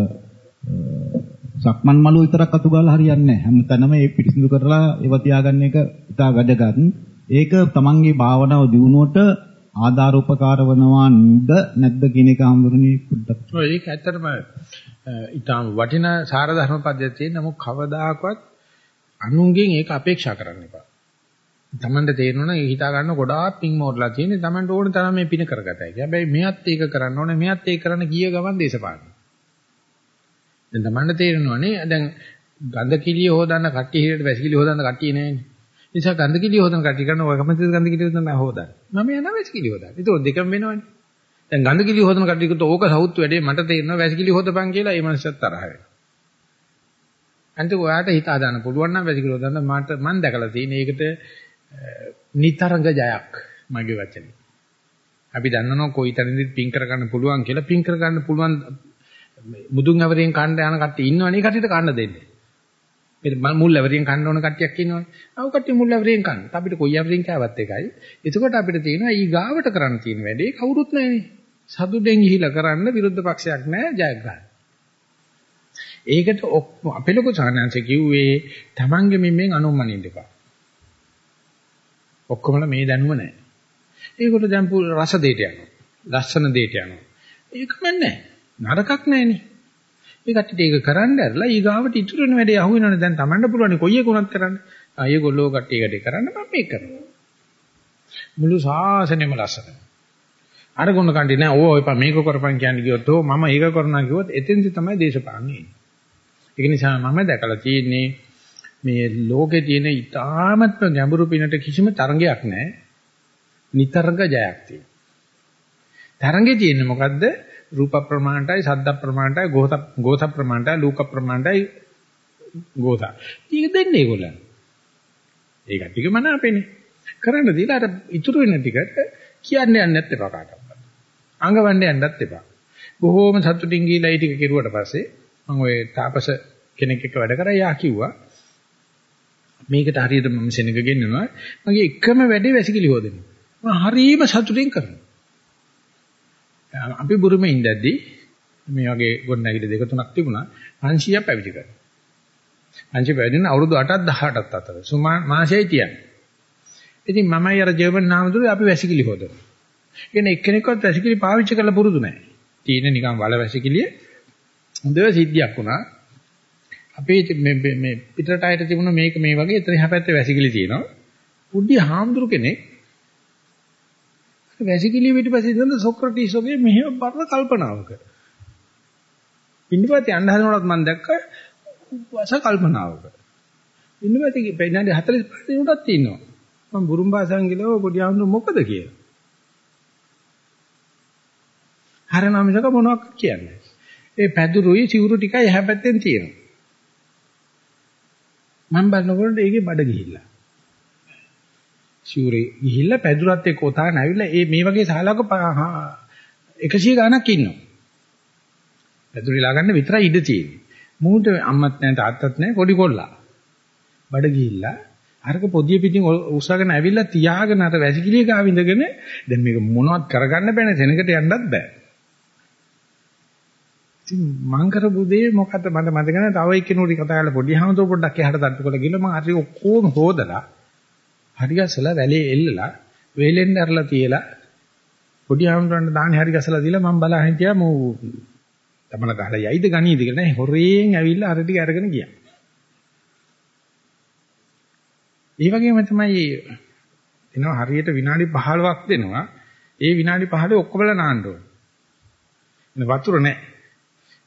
සක්මන් මළුව විතරක් අතු ගාලා හරියන්නේ නැහැ. හැමතැනම ඒ පිරිසිදු කරලා ඒව තියාගන්න එක ඉතා වැදගත්. ඒක තමන්ගේ භාවනාව දියුණුවට ආධාර උපකාර වනවාද නැද්ද කියන එක හඳුරන්නේ පොඩ්ඩක්. ඔය ඒක ඇත්තටම ඊටම වටිනා සාර ධර්ම පද්ධතිය නමුත් කවදාකවත් අනුන්ගෙන් ඒක අපේක්ෂා කරන්න එපා. Tamanට තේරෙනවා නම් හිතා ගන්න ගොඩාක් පිං මෝරලා තියෙන්නේ Tamanට ඕන තරම් මේ පින කරගතයි. හැබැයි මෙයත් ඒක කරන්න ඕනේ මෙයත් ඒක කරන්න ගිය ගමන් දේශපාලන. දැන් Tamanට තේරෙනවානේ දැන් ගඳ කිලිය හොදන්න කට්ටිය හිරට වැසිකිලි හොදන්න කට්ටිය නෑනේ. නිසා ගඳ කිලිය හොදන කට්ටිය කරන ඔය කැමතිද ගඳ කිලිය හොදන්න හොදන්න. මම යනවා වැසිකිලි හොදන්න. ඒක දෙකම වෙනවනේ. දැන් ගඳ කිලිය හොදන කට්ටියකට ඕක සවුත් වැඩේ මට තේරෙනවා වැසිකිලි හොදපන් කියලා ඒ මනුස්සයත් තරහ වෙනවා. අන්තිම ඔයාට හිත හදාන්න පුළුවන් නම් වැසිකිලි හොදන්න මට මම දැකලා තියෙන ඒකට නිතරංග ජයක් මගේ වචනේ. අපි දන්නනවා කොයි තැනදීත් පින් කරගන්න පුළුවන් කියලා පින් කරගන්න පුළුවන් මුදුන් අවරෙන් කණ්ඩ යන කට්ටිය ඉන්නවනේ කට්ටියට කන්න දෙන්නේ. මේ මුල් අවරෙන් කන්න ඕන කට්ටියක් ඉන්නවනේ. අව කට්ටිය මුල් අවරෙන් කන්න. අපිට කොයි අවරෙන් කෑවත් එකයි. එතකොට අපිට තියෙනවා ඊ ගාවට කරන්න තියෙන වැඩේ කවුරුත් නැහැනේ. සතුටෙන් ගිහිලා කරන්න විරුද්ධ පක්ෂයක් නැහැ ජයග්‍රහණ. ඒකට අපේ ලොකු සාහනංශ කිව්වේ Tamange මිම්මෙන් අනුම්මනින්න එපා. ඔක්කොමලා මේ දැනුම නැහැ. ඒකට දැන් රස දෙයට යනවා. ලස්සන දෙයට යනවා. ඒකම නැහැ. නරකක් නැහැනේ. ඒ කට්ටියට ඒක කරන්න ඇරලා ඊගාවට ඉතුරු වෙන වැඩේ අහු වෙනවනේ දැන් Tamanට පුළුවන් කොයි එක උනත් කරන්න. ආ ඒගොල්ලෝ කට්ටියකට කරන්න මම මේක කරනවා. මුළු සාසනෙම ලස්සනයි. අර ගුණ කණ්ඩි නෑ ඕ එපා මේක කරපන් කියන්නේ කිව්වොත් ඕ මම ඒක කරනවා කිව්වොත් එතෙන්දි තමයි දේශපාලනේ එන්නේ. ඒක නිසා මම දැකලා තියෙන්නේ මේ ලෝකේ තියෙන ඊටාමත්ම ගැඹුරු පිනට කිසිම තරංගයක් නැහැ. නිතරංග ජයක් තියෙනවා. තරංගේ තියෙන්නේ මොකද්ද? රූප ප්‍රමාණයටයි, ශබ්ද ප්‍රමාණයටයි, ගෝත ගෝත ප්‍රමාණයටයි, ලෝක ප්‍රමාණයටයි ගෝත. ඊක දෙන්නේ ඒගොල්ලන්. ඒක ටික මන අපේනේ. කරන්න දීලා අර ඉතුරු වෙන ටිකට කියන්න යන්න නැත් එපා කාටවත්. අඟවන්න යන්නත් එපා. බොහෝම සතුටින් ගිහිලා ඒ ටික කෙරුවට පස්සේ මම ওই තාපස කෙනෙක් එක්ක වැඩ කරා යා කිව්වා මේකට හරියට මම සෙනග ගෙන්නනවා මගේ එකම වැඩේ වැසිකිලි හොදන. මම හරියම සතුටින් කරනවා. අපි බුරුමේ ඉඳද්දි මේ වගේ ගොඩනැගිලි දෙක තුනක් තිබුණා 500ක් පැවිදි කරා. 500 පැවිදින අවුරුදු 8ක් 18ක් අතර සුමා මාසෙයි තියන්නේ. ඉතින් මමයි අර ජර්මන් නාමදුරේ අපි වැසිකිලි හොදනවා. කියන්නේ එක්කෙනෙක්වත් වැසිකිලි පාවිච්චි කරලා පුරුදු නැහැ. තියෙන නිකන් වල වැසිකිලිය හොඳ සිද්ධියක් වුණා. අපේ මේ මේ පිටරට අයට තිබුණ මේක මේ වගේ එතන එහා පැත්තේ වැසිකිලි තියෙනවා. පුඩි හාමුදුරු කෙනෙක් වැසිකිලි පිටිපස්සේ ඉඳන් සොක්‍රටිස් වගේ මෙහෙම බර කල්පනාවක. ඉන්නපස්සේ යන්න හදනකොටත් මම දැක්ක වස කල්පනාවක. ඉන්නපස්සේ විනාඩි 45 දිනකටත් තියෙනවා. මම බුරුම් භාෂාවෙන් ගිහලා පොඩි ආමුණු මොකද කියලා. හරනවා මිසක මොනවක් කියන්නේ. ඒ පැදුරුයි සිවුරු ටිකයි එහා පැත්තෙන් තියෙනවා. මම බලනකොට ඒකේ බඩ ගිහිල්ලා. සිවුරේ ගිහිල්ලා පැදුරත් එක්ක උතාන ඇවිල්ලා ඒ මේ වගේ සාලක 100 ගණක් ඉන්නවා. පැදුරිලා ගන්න විතරයි ඉඩ තියෙන්නේ. මූට අම්මත් නැහැ තාත්තත් නැහැ පොඩි කොල්ලා. බඩ ගිහිල්ලා අරක පොදිය පිටින් උස්සගෙන ඇවිල්ලා තියාගෙන අර වැසිකිළිය ගාව ඉඳගෙන දැන් මේක මොනවත් කරගන්න බෑනේ සෙනඟට යන්නත් බෑ. ඉතින් මං කරපු දේ මොකද්ද මට මතක නැහැ තව එක්කෙනෙකුට කතා කරලා පොඩි හාමුදුර පොඩ්ඩක් එහාට තට්ටු කරලා ගිහලා මම හරි ඔක්කොම හොදලා හරි ගසලා වැලේ එල්ලලා වේලෙන් ඇරලා තියලා පොඩි හාමුදුරන්ට දාන්නේ හරි ගසලා දීලා මම බලා හිටියා මෝ තමල ගහලා යයිද ගනීද කියලා නෑ හොරෙන් ඇවිල්ලා අර ටික අරගෙන ගියා. ඒ වගේම තමයි එනවා හරියට විනාඩි 15ක් දෙනවා. ඒ විනාඩි 15 ඔක්කොමලා නාන්න ඕන. වතුර නැහැ.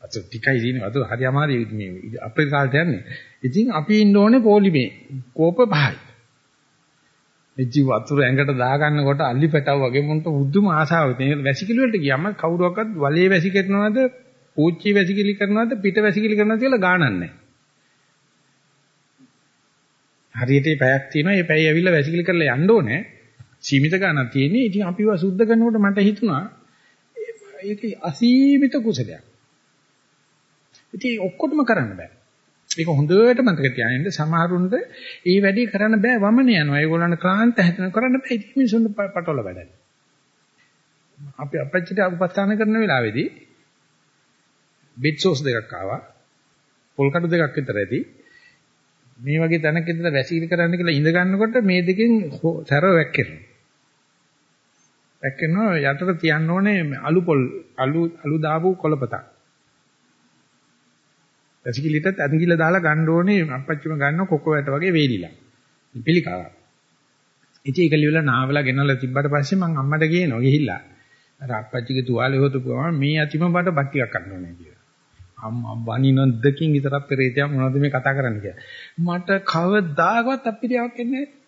වතුර ටිකයි දිනේ වතුර හරි අමාරුයි මේ අපේ කාලේට යන්නේ. ඉතින් අපි ඉන්න ඕනේ පොලිමේ. කෝප පහයි. එච්චි වතුර ඇඟට දාගන්නකොට අලි පැටව වගේ මොන්ට බුදුම ආසාවක් තියෙන වැසිකිලි වලට ගියාම කවුරුවක්වත් වලේ වැසිකරනවද පූච්චි වැසිකිලි කරනවද පිට වැසිකිලි කරනවද කියලා ගානක් නැහැ. හරියට මේ පැයක් තියෙනවා මේ පැය ඇවිල්ලා වැසිකිලි කරලා යන්න ඕනේ. සීමිත ගානක් තියෙන්නේ. ඉතින් අපිව සුද්ධ කරනකොට මට හිතුණා ඒක අසීමිත කුසලයක්. ඉතින් ඔක්කොටම කරන්න බෑ. ඒක හොඳට මතක තියාගන්න සමහරුන්ට ඒ වැඩේ කරන්න බෑ වමන යනවා. ඒගොල්ලන්ට ක්ලාන්ත හැදෙන කරන්න බෑ. ඉතින් මිනිසුන්ට පටවල වැඩයි. අපි අපච්චිට උපස්ථාන කරන වෙලාවේදී බෙඩ් සෝස් දෙකක් ආවා. පොල් කටු දෙකක් විතර ඇති. මේ වගේ තැනක ඉඳලා වැසීලි කරන්න කියලා ඉඳ ගන්නකොට මේ දෙකෙන් සැරව වැක්කෙනවා. වැක්කෙනවා යටට තියන්න ඕනේ අලු පොල් අලු අලු දාපු කොළපතක්. වැසිකිළිටත් අඳිල දාලා ගන්න ඕනේ අපච්චිම ගන්න කොකෝ වැට වගේ වේලිලා. පිළිකාවක්. ඉතින් ඒක ලියලා නාවලා ගෙනල්ලා තිබ්බට පස්සේ මං අම්මට කියනවා ගිහිල්ලා. අර අපච්චිගේ තුවාලේ හොතපුවම මේ අතිම බඩ බත් ටිකක් ගන්න ඕනේ කියලා. අම්මා බනිනොද්දකින් විතරක් පෙරේතයා මොනවද මේ කතා කරන්නේ කියලා. මට කවදාකවත් අපිරියාවක් එන්නේ නැහැ.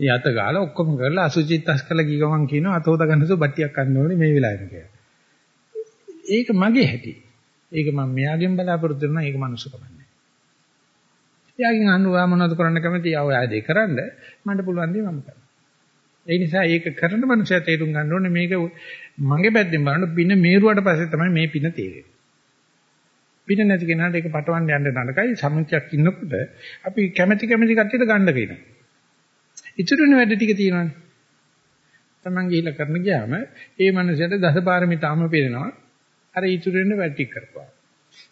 ඒ අත ගාලා ඔක්කොම කරලා අසුචිත්තස් කරලා ගිය ගමන් කියනවා අත හොද ගන්නසු බට්ටියක් ගන්න ඕනේ මේ වෙලාවෙම කියලා. ඒක මගේ හැටි. ඒක මම මෙයාගෙන් බලාපොරොත්තු වෙනවා ඒක මනුස්සකම නෑ. එයාගෙන් අහනවා මොනවද කරන්න කැමති? ආ ඔය ආදේ කරන්න මට පුළුවන් දේ මම කරනවා. ඒ නිසා ඒක කරන මනුස්සයා තේරුම් ගන්න ඕනේ මේක මගේ පැත්තෙන් බලන පින මේරුවට පස්සේ තමයි මේ පින තේරෙන්නේ. පින නැති කෙනාට ඒක පටවන්න යන්න නරකයි සමුච්චයක් ඉන්නකොට අපි කැමැති කැමැති කට්ටියට ගන්න කියනවා. ඉතුරුන වැඩ ටික තියෙනවානේ. Taman ගිහිල්ලා කරන ගියාම ඒ මනුස්සයාට දසපාරමිතාම පිරෙනවා. අර ඉතුරු වෙන වැඩ ටික කරපුවා.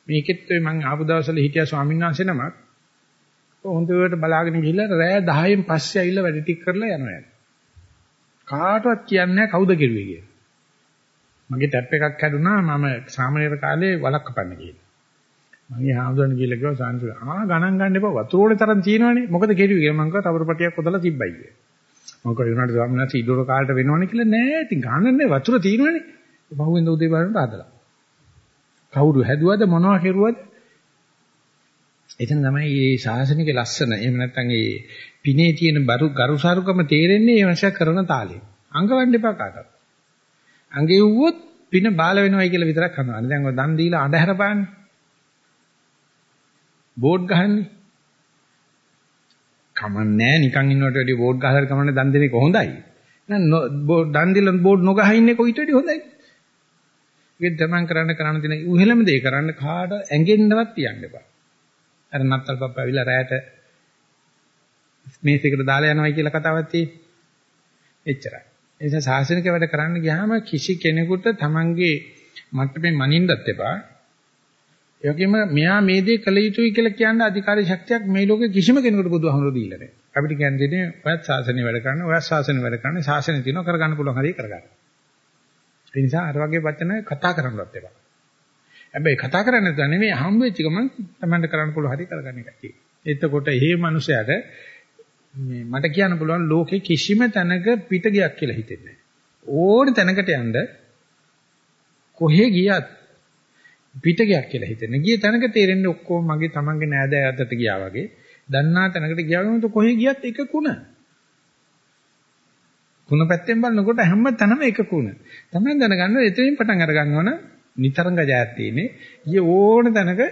මේකෙත් ඔය මම ආපු දවස්වල හිටියා ස්වාමීන් වහන්සේ නමක්. හොඳට බලාගෙන ගිහිල්ලා රෑ 10න් පස්සේ ඇවිල්ලා වැඩ ටික කරලා යනවා. කාටවත් කියන්නේ නැහැ කවුද කෙරුවේ කියලා. මගේ ටැප් එකක් හැදුනා මම සාමාන්‍ය කාලේ වලක් කපන්න කියලා. මගේ හාමුදුරන් කියලා කිව්වා සාන්තු ආ ගණන් ගන්න එපා වතුරේ තරම් තියෙනවනේ මොකද කෙරුවේ කියලා මං කිව්වා රබර් පටියක් හොදලා තිබ්බයි කියලා. මම කිව්වා යුනාට ස්වාමීන් වහන්සේ ඉදොර කාලට වෙනවනේ කියලා නෑ ඉතින් ගණන් නෑ වතුර තියෙනවනේ. බහුවෙන්ද උදේ බලන්න හදලා. කවුරු හැදුවද මොනවා කෙරුවද? එතන තමයි මේ ශාසනික ලස්සන. එහෙම නැත්නම් මේ පිනේ තියෙන බරු ගරුසාරුකම තේරෙන්නේ මේ වශයෙන් කරන තාලෙ. අංගවන්න එපා කාටවත්. අංගේ වුවොත් පින බාල වෙනවයි කියලා විතරක් හඳුනන්නේ. දැන් ඔය දන් දීලා අඳහැර පාන්නේ. බෝඩ් ගහන්නේ. කමන්නේ නිකන් ඉන්නවට වැඩිය බෝඩ් ගහලා කමන්නේ දන් දෙන එක හොඳයි. නෑ දන් දීලා බෝඩ් නොගහ ඉන්නේ කොයිට වැඩිය හොඳයි. ඒක තමන් කරන්න කරන්න තියෙන උහෙලම දේ කරන්න කාට ඇඟෙන්නවත් තියන්න එපා. අර නත්තල් පප්පා ඇවිල්ලා රැයට මේසෙකට දාලා යනවායි කියලා කතාවක් තියෙන්නේ. එච්චරයි. ඒ නිසා සාසනික වැඩ කරන්න ගියාම කිසි කෙනෙකුට තමන්ගේ මට්ටමේ මනින්නත් එපා. ඒ වගේම මෙයා මේ දේ කළ යුතුයි කියලා කියන්න අධිකාරී ශක්තියක් මේ ලෝකේ කිසිම කෙනෙකුට බුදුහමරෝ දීලා නැහැ. අපිට කියන්නේ ඔයත් සාසනෙ වැඩ කරන්න, ඔයත් සාසනෙ වැඩ කරන්න, සාසනෙ තියෙනවා කරගන්න පුළුවන් හරිය කරගන්න. ඒ නිසා අර වගේ වචන කතා කරන්නවත් එපා. හැබැයි කතා කරන්නේ නැතුව නෙමෙයි හම් වෙච්ච ගමන් තමන්ට කරන්න පුළුවන් හරිය කරගන්න එකයි. එතකොට එහෙ මනුස්සයාට මේ මට කියන්න පුළුවන් ලෝකේ කිසිම තැනක පිට ගියක් කියලා හිතෙන්නේ නැහැ. ඕන තැනකට යන්න කොහෙ ගියත් පිට ගියක් කියලා හිතෙන්නේ. ගිය තැනක තේරෙන්නේ ඔක්කොම මගේ තමන්ගේ නෑදෑ අතට ගියා වගේ. දන්නා තැනකට ගියා වගේ කොහෙ ගියත් එක කුණ. කුණ පැත්තෙන් බලනකොට හැම තැනම එක කුණ. තමයි දැනගන්න එතනින් පටන් අර ගන්නවන නිතරංග ජයත් තියෙන්නේ. ගිය ඕන තැනක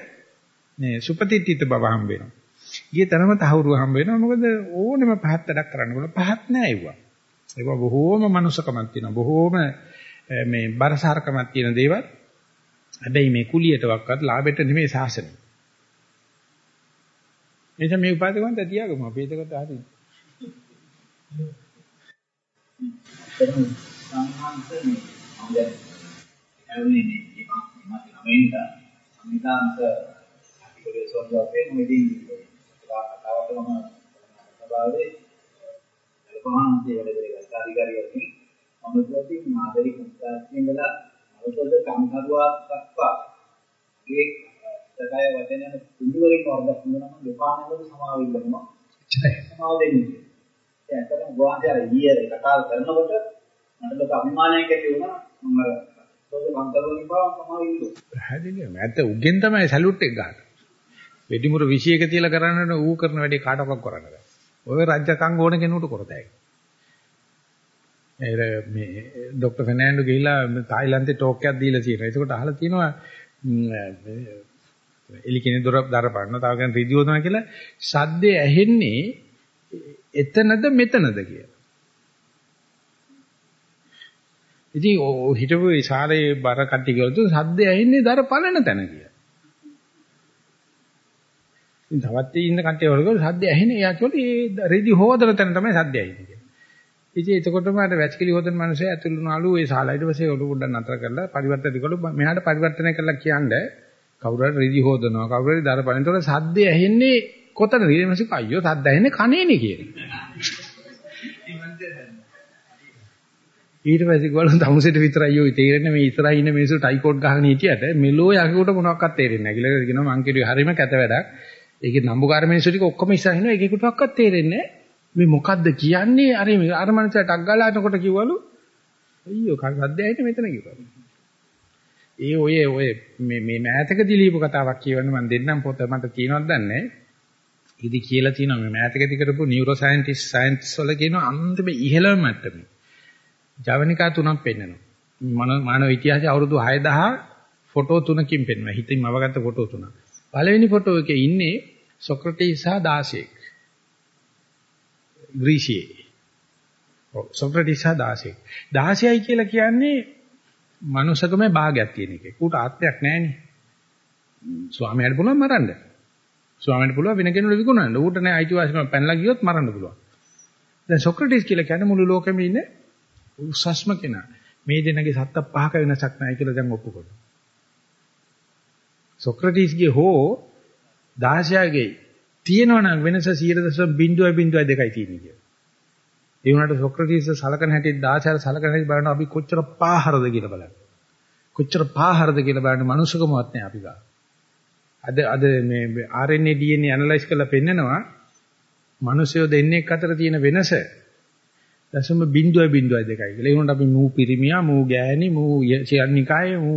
මේ සුපතිත්‍ිත බව හම්බ වෙනවා. ගිය තැනම තහවුරු හම්බ වෙනවා. මොකද ඕනෙම පහත් වැඩක් කරන්න බල පහත් නෑ ඒවා. ඒවා බොහෝම මනුස්සකමක් තියෙනවා. බොහෝම මේ බරසාරකමක් තියෙන දේවල්. හැබැයි මේ කුලියටවත් ලාභෙට නෙමෙයි සාසනෙ. එනිසා මේ උපාධිවන්ත තියාගමු අපි ඒකට හරි. එතන සංහාන්තනේ මම දැන් ඇවිල්ලා ඉන්නේ මම නමෙන්ද සම්විධානක අතිපොලේ සෝදාපේ මොකදින් කතාවට මම සභාවේ ලකෝහන්සේ වැඩ කරේ අධිකාරියෙක් මම ඉතින් ආදරේ කුස්තාස්යෙන් ගලා අවසද කම්කරුවා දක්වා ඒ සදාය වචනන කුඩුවලින් වර්ධක් වෙනවා දෙපාණවල සමාව ඉල්ලනවා සමාව දෙන්නේ ඒ අතරම ගෝවාන්තර ඊයේ කතාව කරනකොට මට ලොකු අභිමානයක් ඇති වුණා මම සෝද කම්කරුවලින් පාව සමාව ඉල්ලුවා හැදෙන්නේ නැත්te උගෙන් තමයි සැලුට් එක ගන්න වෙඩිමුර 21 තියලා කරන්නනේ ඌ කරන වැඩේ කාටවත් කරන්න බෑ ඔය රජකම් ඕන කෙනෙකුට කරතයි ඒ මේ ડોક્ટર ෆර්නෑන්ඩෝ ගිහිල්ලා තායිලන්තේ ටෝක් එකක් දීලා තියෙනවා. ඒකට අහලා තියෙනවා එලි කෙනෙක් දොර දරපන්න තව කෙනෙක් රිදි හොදන කියලා සද්දේ ඇහෙන්නේ එතනද මෙතනද කියලා. ඉතින් හිටපු ඉසාරේ බර කට්ටිය කියලතු සද්දේ ඇහෙන්නේ දර පලන තැන කියලා. ඉතින් තවත් ඉන්න කට්ටිය වලක සද්දේ ඇහෙන්නේ එයා කිව්වලු ඒ රිදි හොදන තැන තමයි සද්දේ ඇහෙන්නේ. ඉතින් එතකොටම අර වැස්කිලි හොදන මිනිස්සු ඇතුළු වුණාලු ඒ ශාලා ඊට පස්සේ ඔලු පොඩ්ඩක් නතර කරලා පරිවර්තන දිකලු මෙහාට පරිවර්තනය කරලා කියන්නේ කවුරු හරි රිදි හොදනවා කවුරු හරි දරපණ. ඒතකොට සද්දේ ඇහෙන්නේ කොතනද? ඊට පස්සේ අයියෝ සද්ද ඇහෙන්නේ කනේනේ කියන්නේ. ඊට පස්සේ ගෝලන් තමුසෙට විතරයි ඔය තේරෙන්නේ මේ ඉස්සරහින් ඉන්න මිනිස්සු ටයිකෝඩ් ගහගෙන හිටියට මෙලෝ යකෙකුට මොනවක්වත් තේරෙන්නේ නැහැ කියලා කියනවා මං කිව්වේ හරීම කැත වැඩක්. ඒකේ නම්බුකාර මිනිස්සු ටික ඔක්කොම ඉස්සරහින් ඉන්නවා ඒකෙකුටවත් තේරෙන්නේ මේ මොකද්ද කියන්නේ අර අර මනුස්සයා ටක් ගාලා අතකොට කිව්වලු අයියෝ කද්දෑයිනේ මෙතන කිව්වලු. ඒ ඔය ඔය මේ මේ මෑතකදී ලියපු කතාවක් කියවන්න මම දෙන්නම් පොත මට තියෙනවද දන්නේ නැහැ. ඉදි කියලා තියෙනවා මේ මෑතකදී කරපු නියුරෝ සයන්ටිස්ට් සයන්ස් වල කියනවා අන්තිම ඉහළම මට්ටමේ. ජවනිකා තුනක් පෙන්වනවා. මානව ඉතිහාසයේ අවුරුදු 6000 ෆොටෝ තුනකින් පෙන්වනවා. හිතින් මවගත්ත ෆොටෝ තුන. පළවෙනි ෆොටෝ එකේ ඉන්නේ සොක්‍රටිස් සහ දාසයෙක්. ග්‍රීසියේ. ඔව් සොක්‍රටිස් සහ දාසයෙක්. දාසයයි කියලා කියන්නේ මනුෂකමේ භාගයක් තියෙන එකේ. ඌට ආත්මයක් නැහැනේ. ස්වාමියාට පුළුවන් මරන්න. ස්වාමියාට පුළුවන් වෙන කෙනෙකුට විකුණන්න. ඌට නෑ අයිතිවාසිකම පැනලා ගියොත් මරන්න පුළුවන්. දැන් සොක්‍රටිස් කියලා කියන්නේ මුළු ලෝකෙම ඉන්නේ උසස්ම කෙනා. මේ දෙන්නගේ සත්ත පහක වෙනසක් නැහැ කියලා දැන් ඔප්පු කරනවා. සොක්‍රටිස්ගේ හෝ දාසයාගේ තියෙනවනම් වෙනස 0.02යි තියෙන්නේ කියලා. ඒ වුණාට සොක්‍රටිස් සලකන හැටි දාසයාට සලකන හැටි බලන අපි කොච්චර පාහරද කියලා බලන්න. කොච්චර පාහරද කියලා බලන්න මනුස්සකමවත් නැහැ අපි ගා. අද අද මේ RNA DNA ඇනලයිස් කරලා පෙන්නනවා මිනිස්සු දෙන්නෙක් අතර තියෙන වෙනස දශම 0.02යි කියලා. ඒ වුණාට අපි මූ පිරිමියා, මූ ගෑණි, මූ සියන්නිකායේ, මූ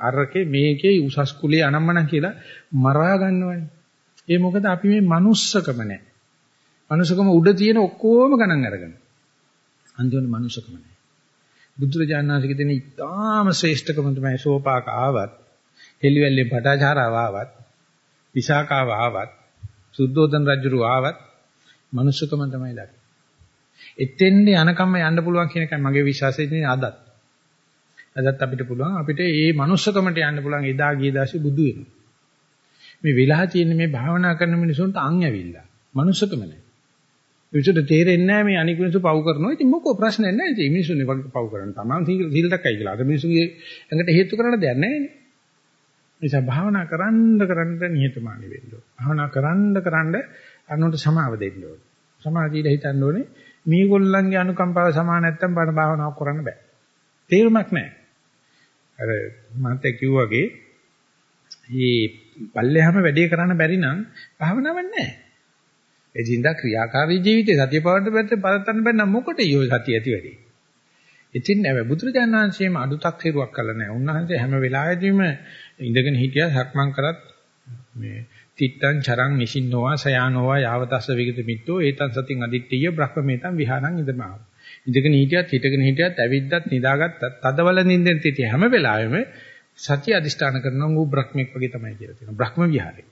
අරකේ මේකේ උසස් කුලේ අනම්මන කියලා මරා ගන්නවනේ. ඒ මොකද අපි මේ manussකම නැහැ. manussකම උඩ තියෙන ඔක්කොම ගණන් අරගෙන. අන්තිමට manussකම නැහැ. බුදුරජාණන් වහන්සේගේ තියෙන ඉතාම ශ්‍රේෂ්ඨකම තමයි සෝපාක ආවත්, හෙලිවැල්ලේ පටාචාරාව ආවත්, විසාකාව ආවත්, සුද්ධෝදන රජුරු ආවත් manussකම තමයි දකින්නේ. එතෙන්ද යනකම් යන්න පුළුවන් කියන එකයි මගේ විශ්වාසය ඉන්නේ අදත්. අදත් අපිට පුළුවන් අපිට මේ manussකමට යන්න පුළුවන් එදා ගිය දාසේ බුදු වෙනවා. මේ වෙලා තියෙන මේ භාවනා කරන මිනිසුන්ට අං ඇවිල්ලා. manussකම නැහැ. විචුට තේරෙන්නේ නැහැ මේ අනික් මිනිස්සු පව් කරනවා. ඉතින් මොකෝ ප්‍රශ්නයක් නැහැ. ඉතින් මිනිස්සුනේ වගේ පව් කරන තමන් සීල් දක්කයි කියලා. අද මිනිස්සුගේ ඇඟට හේතු කරන්න දෙයක් නැහැ නේ. නිසා භාවනා කරන්න කරන්න නිහතමානී වෙන්න ඕන. භාවනා කරන්න කරන්න අනුන්ට සමාව දෙන්න ඕන. සමාධියට හිතන්න ඕනේ මේගොල්ලන්ගේ අනුකම්පාව සමාන නැත්තම් බණ භාවනාවක් කරන්න බෑ. තේරුමක් නැහැ. අර මන්ට කිව්වාගේ මේ පල්ලෙහාම වැඩේ කරන්න බැරි නම් භාවනාවක් නැහැ. එදින්දා ක්‍රියාකාරී ජීවිතේ සතිය පවන්න බැත්තේ පරත්තන්න බැන්න මොකටද යෝ සතිය ඇති වෙන්නේ. ඉතින් නැව බුදුරජාණන් වහන්සේම අඩුතක් හේරුවක් කළා නැහැ. උන්වහන්සේ හැම වෙලාවෙදීම ඉඳගෙන හිටියා සක්මන් කරත් මේ තිත්තං චරං නිසින්නෝවා සයානෝවා යාවතස්ස විගත මිත්තෝ ඒතං සතින් අදිට්ඨිය බ්‍රහ්මමේතං විහාරං ඉදමාව. ඉඳගෙන හිටියත් හිටගෙන හිටියත් ඇවිද්දත් නිදාගත්තත් තදවල නින්දෙන් තිටිය හැම වෙලාවෙම සතිය අදිෂ්ඨාන කරනවා ඌ බ්‍රහ්මෙක් වගේ තමයි කියලා තියෙනවා. බ්‍රහ්ම විහාරේ.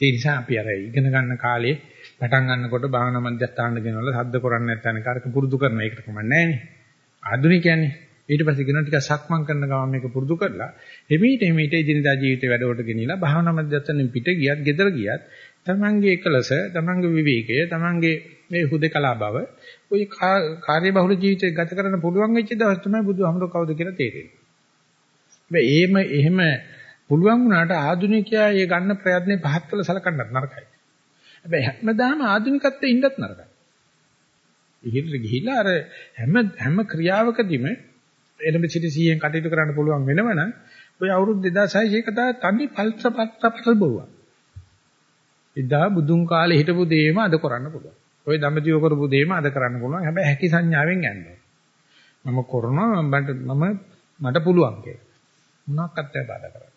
ඒ නිසා අපි අර ඉගෙන ගන්න කාලේ පටන් ගන්නකොට භාවනා මධ්‍යස්ථාන ගෙනවල සද්ද කරන්නේ නැත්නම් කාර්ක පුරුදු කරන එකට කමන්නේ නැහැ නේ. ආධුනිකයන්නේ ඊට පස්සේ කියනවා ටිකක් සක්මන් කරන ගමන් මේක පුරුදු කරලා එමෙිට එමෙිට ඉදිනදා ජීවිතේ වැඩවලට ගෙනිලා භාවනා මධ්‍යස්ථානෙන් පිට ගියත් ගෙදර ගියත් තමන්ගේ එකලස තමන්ගේ විවේකය තමන්ගේ මේ හුදකලා බව ඔය කාර්යබහුල ජීවිතය ගත කරන්න පුළුවන් වෙච්ච දවස් තමයි බුදුහාමුදුර කවුද කියලා තේරෙන්නේ. හැබැයි එහෙම එහෙම පුළුවන් වුණාට ආධුනිකයා ඒ ගන්න ප්‍රයත්නේ පහත් කළ සලකන්නත් නරකයි. හැබැයි හැමදාම ආධුනිකත්වයේ ඉන්නත් නරකයි. ඉහිල්ට ගිහිලා අර හැම හැම ක්‍රියාවකදීම එළඹ සිටි 100න් කටයුතු කරන්න පුළුවන් වෙනවනම් ඔය අවුරුදු 2600 කතා තනි පල්ස පත්ත බොරුවක්. එදා බුදුන් කාලේ හිටපු දේම අද කරන්න පුළුවන්. ඔය දඹදිව කරපු දේම අද කරන්න පුළුවන්. හැබැයි හැකි සංඥාවෙන් යන්නේ. මම කරනවා මට මම මට පුළුවන් කියලා. මොනක්වත් බාධා කරන්නේ.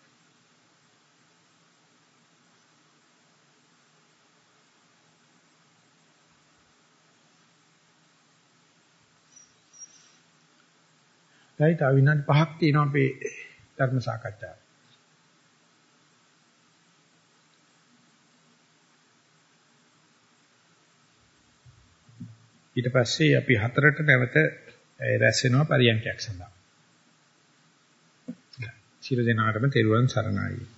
දැන් තව විනාඩි 5ක් තියෙනවා අපේ ධර්ම සාකච්ඡාව. ඊට පස්සේ අපි හතරට නැවත රැස් වෙනවා පරියන්කයක් සඳහා. සියලු දෙනාටම තෙරුවන් සරණයි.